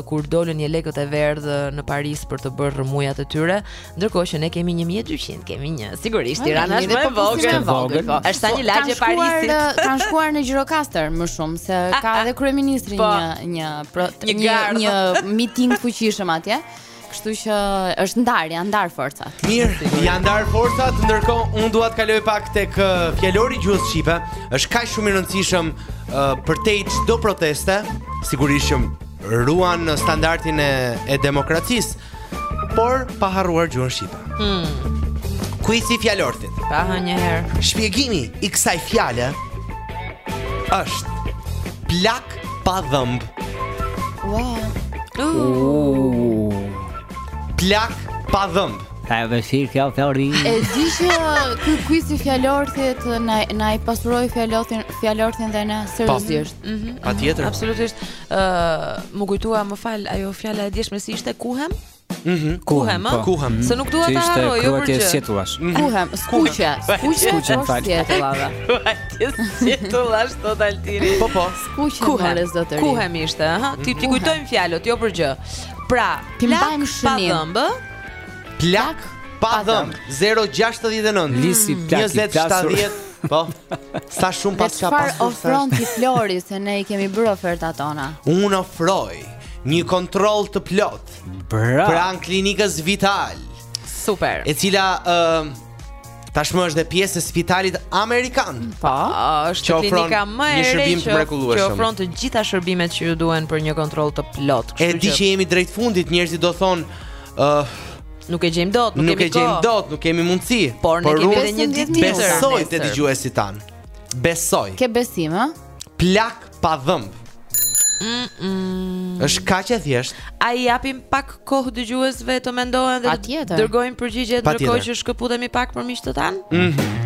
kur dolën jelekët e verdhë në Paris për të bërë rrëmujat e tyre, ndërkohë që ne kemi 1200, kemi një. Sigurisht Tirana është më e vogël, më vogël. Po. Është tani po, lagje e Parisit. Kanë shkuar në Gjirokastër më shumë se ka edhe kryeministri po. një një një një miting fuqishëm atje. Kështu që është ndarë, janë ndarë forcat. Mirë, janë ndarë forcat, ndërkohë unë dua të kaloj pak tek uh, fjalori i gjuhës shqipe. Është kaq shumë i rëndësishëm uh, përtej çdo proteste, sigurisht që ruan standardin e, e demokracisë, por pa harruar gjuhën shqipe. Hmm. Kuizi i fjalorthit. Pa ha një herë. Shpjegimi i kësaj fjale është plak Pa dhëmb. Wow. Uh. Plak pa dhëmb. Sa e vështirë kjo Flori E di që ky quiz i fjalorthit na na i pasuroi fjalorthin fjalorthin dhe ne seriozisht. Po. Mhm. Patjetër. Absolutisht. Ë, uh, m'u kujtua, më fal, ajo fjala e djeshme si ishte kuhem? Mhm. Kuhem, po. kuhem. Se nuk dua ta harroj, jo për gjë. Sjetullash. Mhm. Kuhem, skuqja, skuqja është po sjetullave. Sjetullash total tiri. Po po. Skuqja kuhem. e zotëri. Kuhem ishte, ha. T'i t'i kujtojmë fjalët, jo për gjë. Pra, plak pa dhëmb. Plak pa dhëmb. 069 lisi plak 2070 Po. Sa shumë pas ka pasur. Çfarë ofron ti Flori se ne i kemi bërë ofertat tona? Unë ofroj një kontroll të plotë Bravo. Pranë klinikës Vital. Super. E cila ë uh, tashmë është dhe pjesë e spitalit amerikan. Po, është që klinika më e re që, që ofron të gjitha shërbimet që ju duhen për një kontroll të plotë. E di që jemi drejt fundit, njerëzit do thonë ë uh, Nuk e gjejmë dot, nuk, nuk kemi kohë. Nuk e gjejmë dot, nuk kemi mundësi. Por ne kemi edhe një ditë tjetër. Besoj te dëgjuesit tanë. Besoj. Ke besim, ë? Plak pa dhëmb. Mm -mm. Është kaq e thjeshtë. A i japim pak kohë dëgjuesve të mendohen dhe dërgojnë përgjigje ndërkohë që shkëputemi pak për miqtë tanë? Mhm. Mm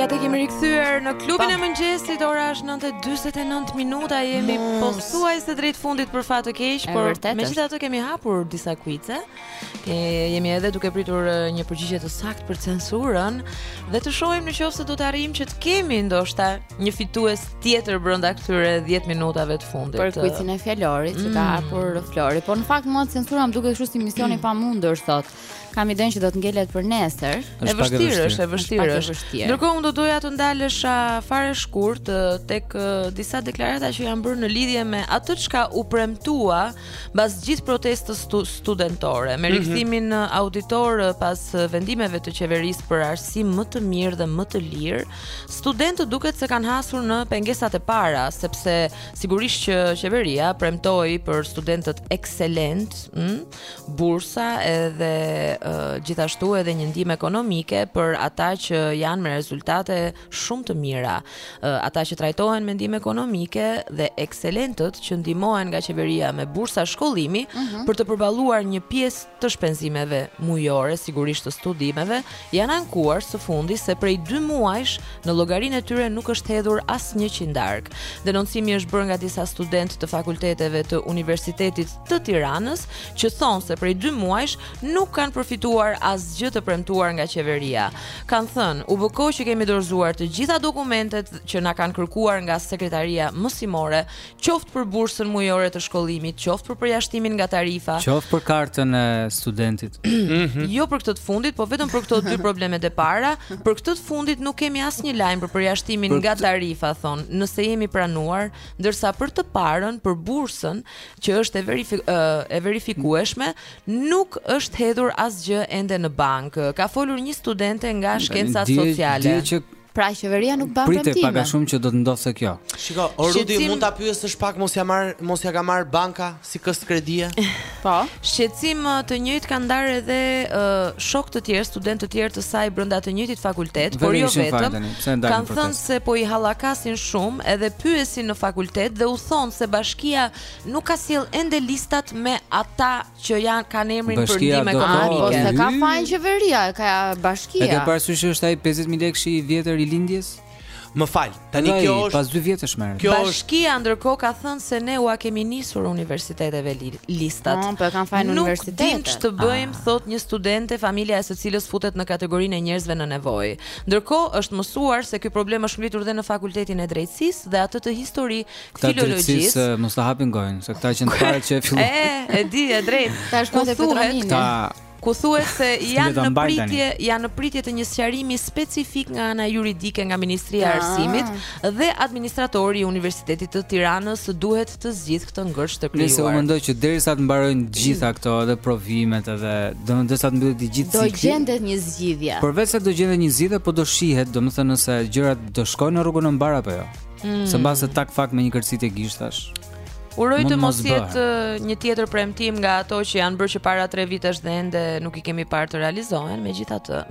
Ja tek jemi rikthyer në klubin e mëngjesit Ora është 9.49 minuta Jemi pothuajse drejt fundit për fat të keq Por megjithatë kemi hapur disa kuice E jemi edhe duke pritur një përgjigje të saktë për censurën dhe të shohim në qoftë se do të arrijmë që të kemi ndoshta një fitues tjetër brenda këtyre 10 minutave të fundit. Për kuicin e fjalorit që ka mm. hapur Flori, po në fakt mua censura më duket kështu si misioni i pamundur sot. Kam idenë që do të ngelet për nesër. Është e vështirë, është e vështirë. Ndërkohë unë do doja të ndalesha fare shkurt tek disa deklarata që janë bërë në lidhje me atë çka u premtua mbas gjithë protestës stu studentore, me mhm. rikthimin në auditor pas vendimeve të qeverisë për arsim më të mirë dhe më të lirë, studentët duket se kanë hasur në pengesat e para, sepse sigurisht që qeveria premtoi për studentët ekselent, mm, bursa edhe uh, gjithashtu edhe një ndihmë ekonomike për ata që janë me rezultate shumë të mira. Ata që trajtohen me ndihmë ekonomike dhe ekselentët që ndihmohen nga qeveria me bursa shkollimi uh mhm. -huh. për të përballuar një pjesë të shpenzimeve mujore, sigurisht të studimeve, janë ankuar së fundi se prej 2 muajsh në llogarinë e tyre nuk është hedhur asnjë qindarkë. Denoncimi është bërë nga disa studentë të fakulteteve të Universitetit të Tiranës që thonë se prej 2 muajsh nuk kanë përfituar asgjë të premtuar nga qeveria. Kanë thënë, u bë kohë që kemi dorëzuar të gjitha dokumentet që na kanë kërkuar nga sekretaria mësimore, qoftë për bursën mujore të shkollimit, qoftë për përjashtimin nga tarifa, qoftë për kartën e studentit. Mhm. jo për këtë të fundit, po vetëm për këto dy problemet e para, për këtë të fundit nuk kemi asnjë lajm për përjashtimin nga tarifa, thonë, nëse jemi pranuar, ndërsa për të parën, për bursën që është e, verifi, e verifikueshme, Nuk është hedhur asgjë ende në bankë, ka folur një studente nga shkencat sociale. Që pra qeveria nuk mban premtime. Pritej pak a shumë që do të ndodhte kjo. Shiko, o Rudi Shqetsim... mund ta pyesësh pak mos ia marrë, mos ia ka marrë banka si këst kredie. Po. Shqetësim uh, të njëjtë kanë ndarë edhe uh, shokë të tjerë, studentë të tjerë të saj brenda të njëjtit fakultet, por jo vetëm. Kanë thënë se po i hallakasin shumë, edhe pyesin në fakultet dhe u thonë se bashkia nuk ka sjellë ende listat me ata që janë kanë emrin për ndihmë ekonomike. Po s'e ka fajin qeveria, e ka bashkia. E ke parasysh që është ai 50000 lekësh i vjetër i Rilindjes? Më fal, tani Dai, kjo është pas dy vjetësh më. Kjo është Bashkia ndërkohë ka thënë se ne ua kemi nisur universiteteve li, listat. Po, po e kanë fajin universitetet. Nuk dimë ç'të bëjmë, ah. thotë një studente familja e së cilës futet në kategorinë e njerëzve në nevojë. Ndërkohë është mësuar se ky problem është ngritur dhe në Fakultetin e Drejtësisë dhe atë të histori Këta të drejtësisë mos ta hapin gojën, se këta që në vit të parë që e fillon. E, e di, e drejt. Ta është konte Petroninë. Ta ku thuhet se janë në pritje, janë në pritje të një sqarimi specifik nga ana juridike nga Ministria e ah. Arsimit dhe administratori i Universitetit të Tiranës duhet të zgjidhë këtë ngërç të krijuar. Nëse unë mendoj që derisa të mbarojnë të gjitha këto edhe provimet edhe domethënë të mbyllet i gjithë cikli. Do gjendet një zgjidhje. Përveç se do gjendet një zgjidhje, po do shihet domethënë nëse gjërat do shkojnë në rrugën e mbarë apo jo. Mm. Se mbase tak fak me një kërcitje gishtash. Uroj të mos jetë uh, një tjetër premtim nga ato që janë bërë që para 3 vitesh dhe ende nuk i kemi parë të realizohen, megjithatë.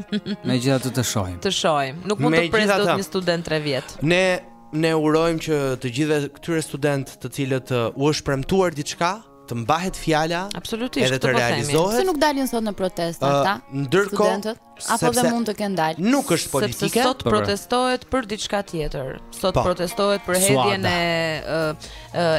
megjithatë të shohim. Të shohim. Nuk mund të presë dot një student 3 vjet. Ne ne urojmë që të gjithëve këtyre studentëve të cilët uh, u është premtuar diçka, të mbahet fjala Absolutisht, edhe të, të po realizohet. Pse nuk dalin sot në protestë ata? Uh, ndërkohë, studentët apo dhe mund të kenë dalë? Nuk është politike. Sepse sot po, pra. protestohet për diçka tjetër. Sot pa. Po. protestohet për hedhjen e uh,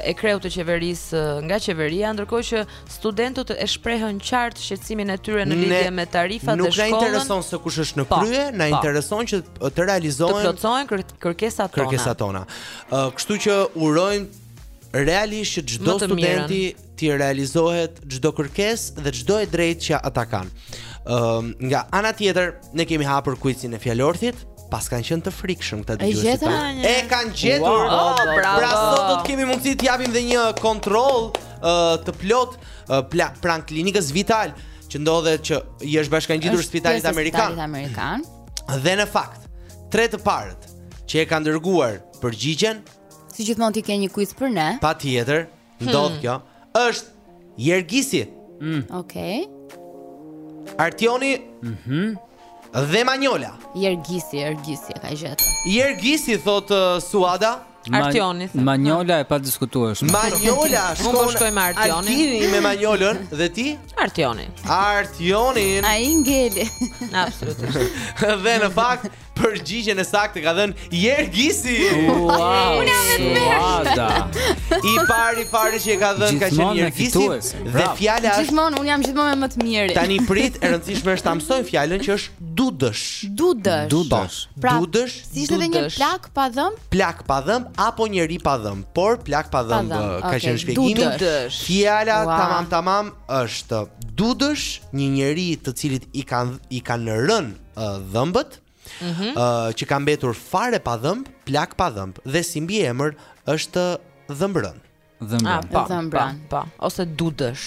e kreut të qeverisë nga qeveria, ndërkohë që studentët e shprehën qartë shqetësimin e tyre në lidhje me tarifat e shkollës. Nuk na intereson se kush është në po, krye, na intereson që të realizohen të plotësohen kërkesat tona. Kërkesat tona. Uh, kështu që urojmë realisht që çdo studenti t'i realizohet çdo kërkesë dhe çdo e drejtë që ata kanë. Ëm ehm, uh, nga ana tjetër ne kemi hapur kuicin e fjalorthit, pas kanë qenë të frikshëm këta dëgjuesit. E, e kanë gjetur. Wow, oh, oh, bravo. Pra sot do të kemi mundësi të japim dhe një kontroll uh, të plot uh, pra, pranë klinikës Vital që ndodhet që i është bashkangjitur spitalit amerikan. Spitalit amerikan. Dhe në fakt, tre të parët që e kanë dërguar përgjigjen Si gjithmonë ti ke një quiz për ne. Patjetër, ndodh hmm. kjo. Është Jergisi. Mm. Okej. Okay. Artioni. Mhm. Mm dhe Manjola. Jergisi, Jergisi e ka gjetur. Jergisi thotë uh, Suada. Artioni. Ma Manjola e padiskutuar. Manjola, shkon. Unë shkoj me Artionin. Artioni me Manjolën dhe ti? Artioni. Artioni. Ai ngeli. Absolutisht. dhe në fakt Përgjigjen e saktë ka dhënë Jergisi. Wow. Unë jam vetëm. I pari pari që e ka dhënë ka qenë Jergisi. Dhe pra. fjala është Gjithmonë unë jam gjithmonë më i miri. Tani prit, e rëndësishme është ta mësoj fjalën që është dudësh. Dudësh. Dudësh. Po. Pra, dudësh. Si ishte edhe një plak pa dhëmbë? Plak pa dhëmbë apo njeri pa dhëmbë, por plak pa dhëmbë ka qenë shpjegimi. Dudësh. Fjala tamam tamam është dudësh, një njeri të cilit i kanë i kanë rënë uh, dhëmbët, mm-hmm. uh, që ka mbetur fare pa dhëmb, plak pa dhëmb dhe si mbiemër është dhëmbrën. Dhëmbra. Ah, po, dhëmbra. Po, po. Ose dudësh.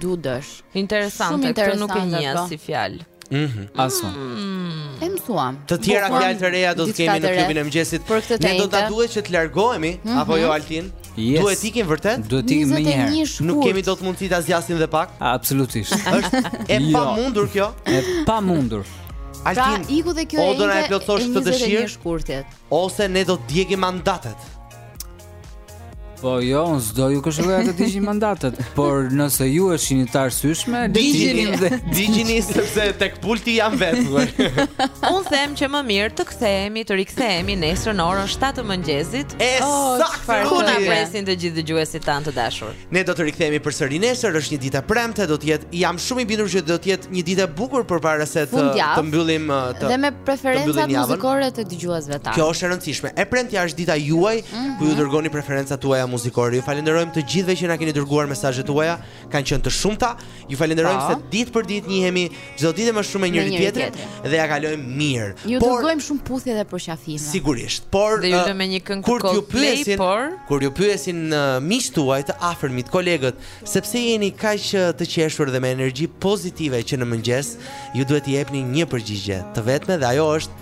Dudësh. Interesante, Shumë interesante, nuk e njeh po. si fjalë. Mhm. Mm As unë. Mm. E mësuam. Të tjera fjalë të reja do të kemi në klubin e mëngjesit. Ne do të duhet që të largohemi mm-hmm. apo jo Altin? Yes. Duhet ikim vërtet? Duhet ikim menjëherë. Nuk kemi dot mundësi ta zgjasim dhe pak? Absolutisht. Është e jo. pamundur kjo? E pamundur. Pra, Altin, pra, iku dhe kjo e ide e plotësosh atë dëshirë Ose ne do t'i djegim mandatet Po jo, unë s'do ju këshilloja të digjni mandatet Por nëse ju e shihni të arsyeshme Digjini, digjini, sepse tek Pulti jam vetë. Unë them që më mirë të kthehemi, të rikthehemi nesër në orën 7 të mëngjesit. E saktë, ku na presin të gjithë dëgjuesit tanë të dashur. Ne do të rikthehemi përsëri nesër, është një ditë e premte, do të jetë jam shumë i bindur që do të jetë një ditë e bukur përpara se të të mbyllim uh, të Dhe me preferencat muzikore të dëgjuesve tanë. Kjo është e rëndësishme. E premtja është dita juaj mm-hmm. ku ju mhm. dërgoni preferencat tuaja muzikore. Ju falenderojmë të gjithëve që na keni dërguar mesazhet tuaja, kanë qenë të shumta. Ju falenderojmë se ditë për ditë njihemi, çdo ditë më shumë me njëri-tjetrin dhe ia kalojmë mirë. Ju por, dërgojmë shumë puthje dhe përqafime. Sigurisht, por dhe ju me një këngë kur ju pyesin, por kur ju pyesin uh, miqtë tuaj të afërmit, kolegët, sepse jeni kaq të qeshur dhe me energji pozitive që në mëngjes, ju duhet t'i jepni një përgjigje të vetme dhe ajo është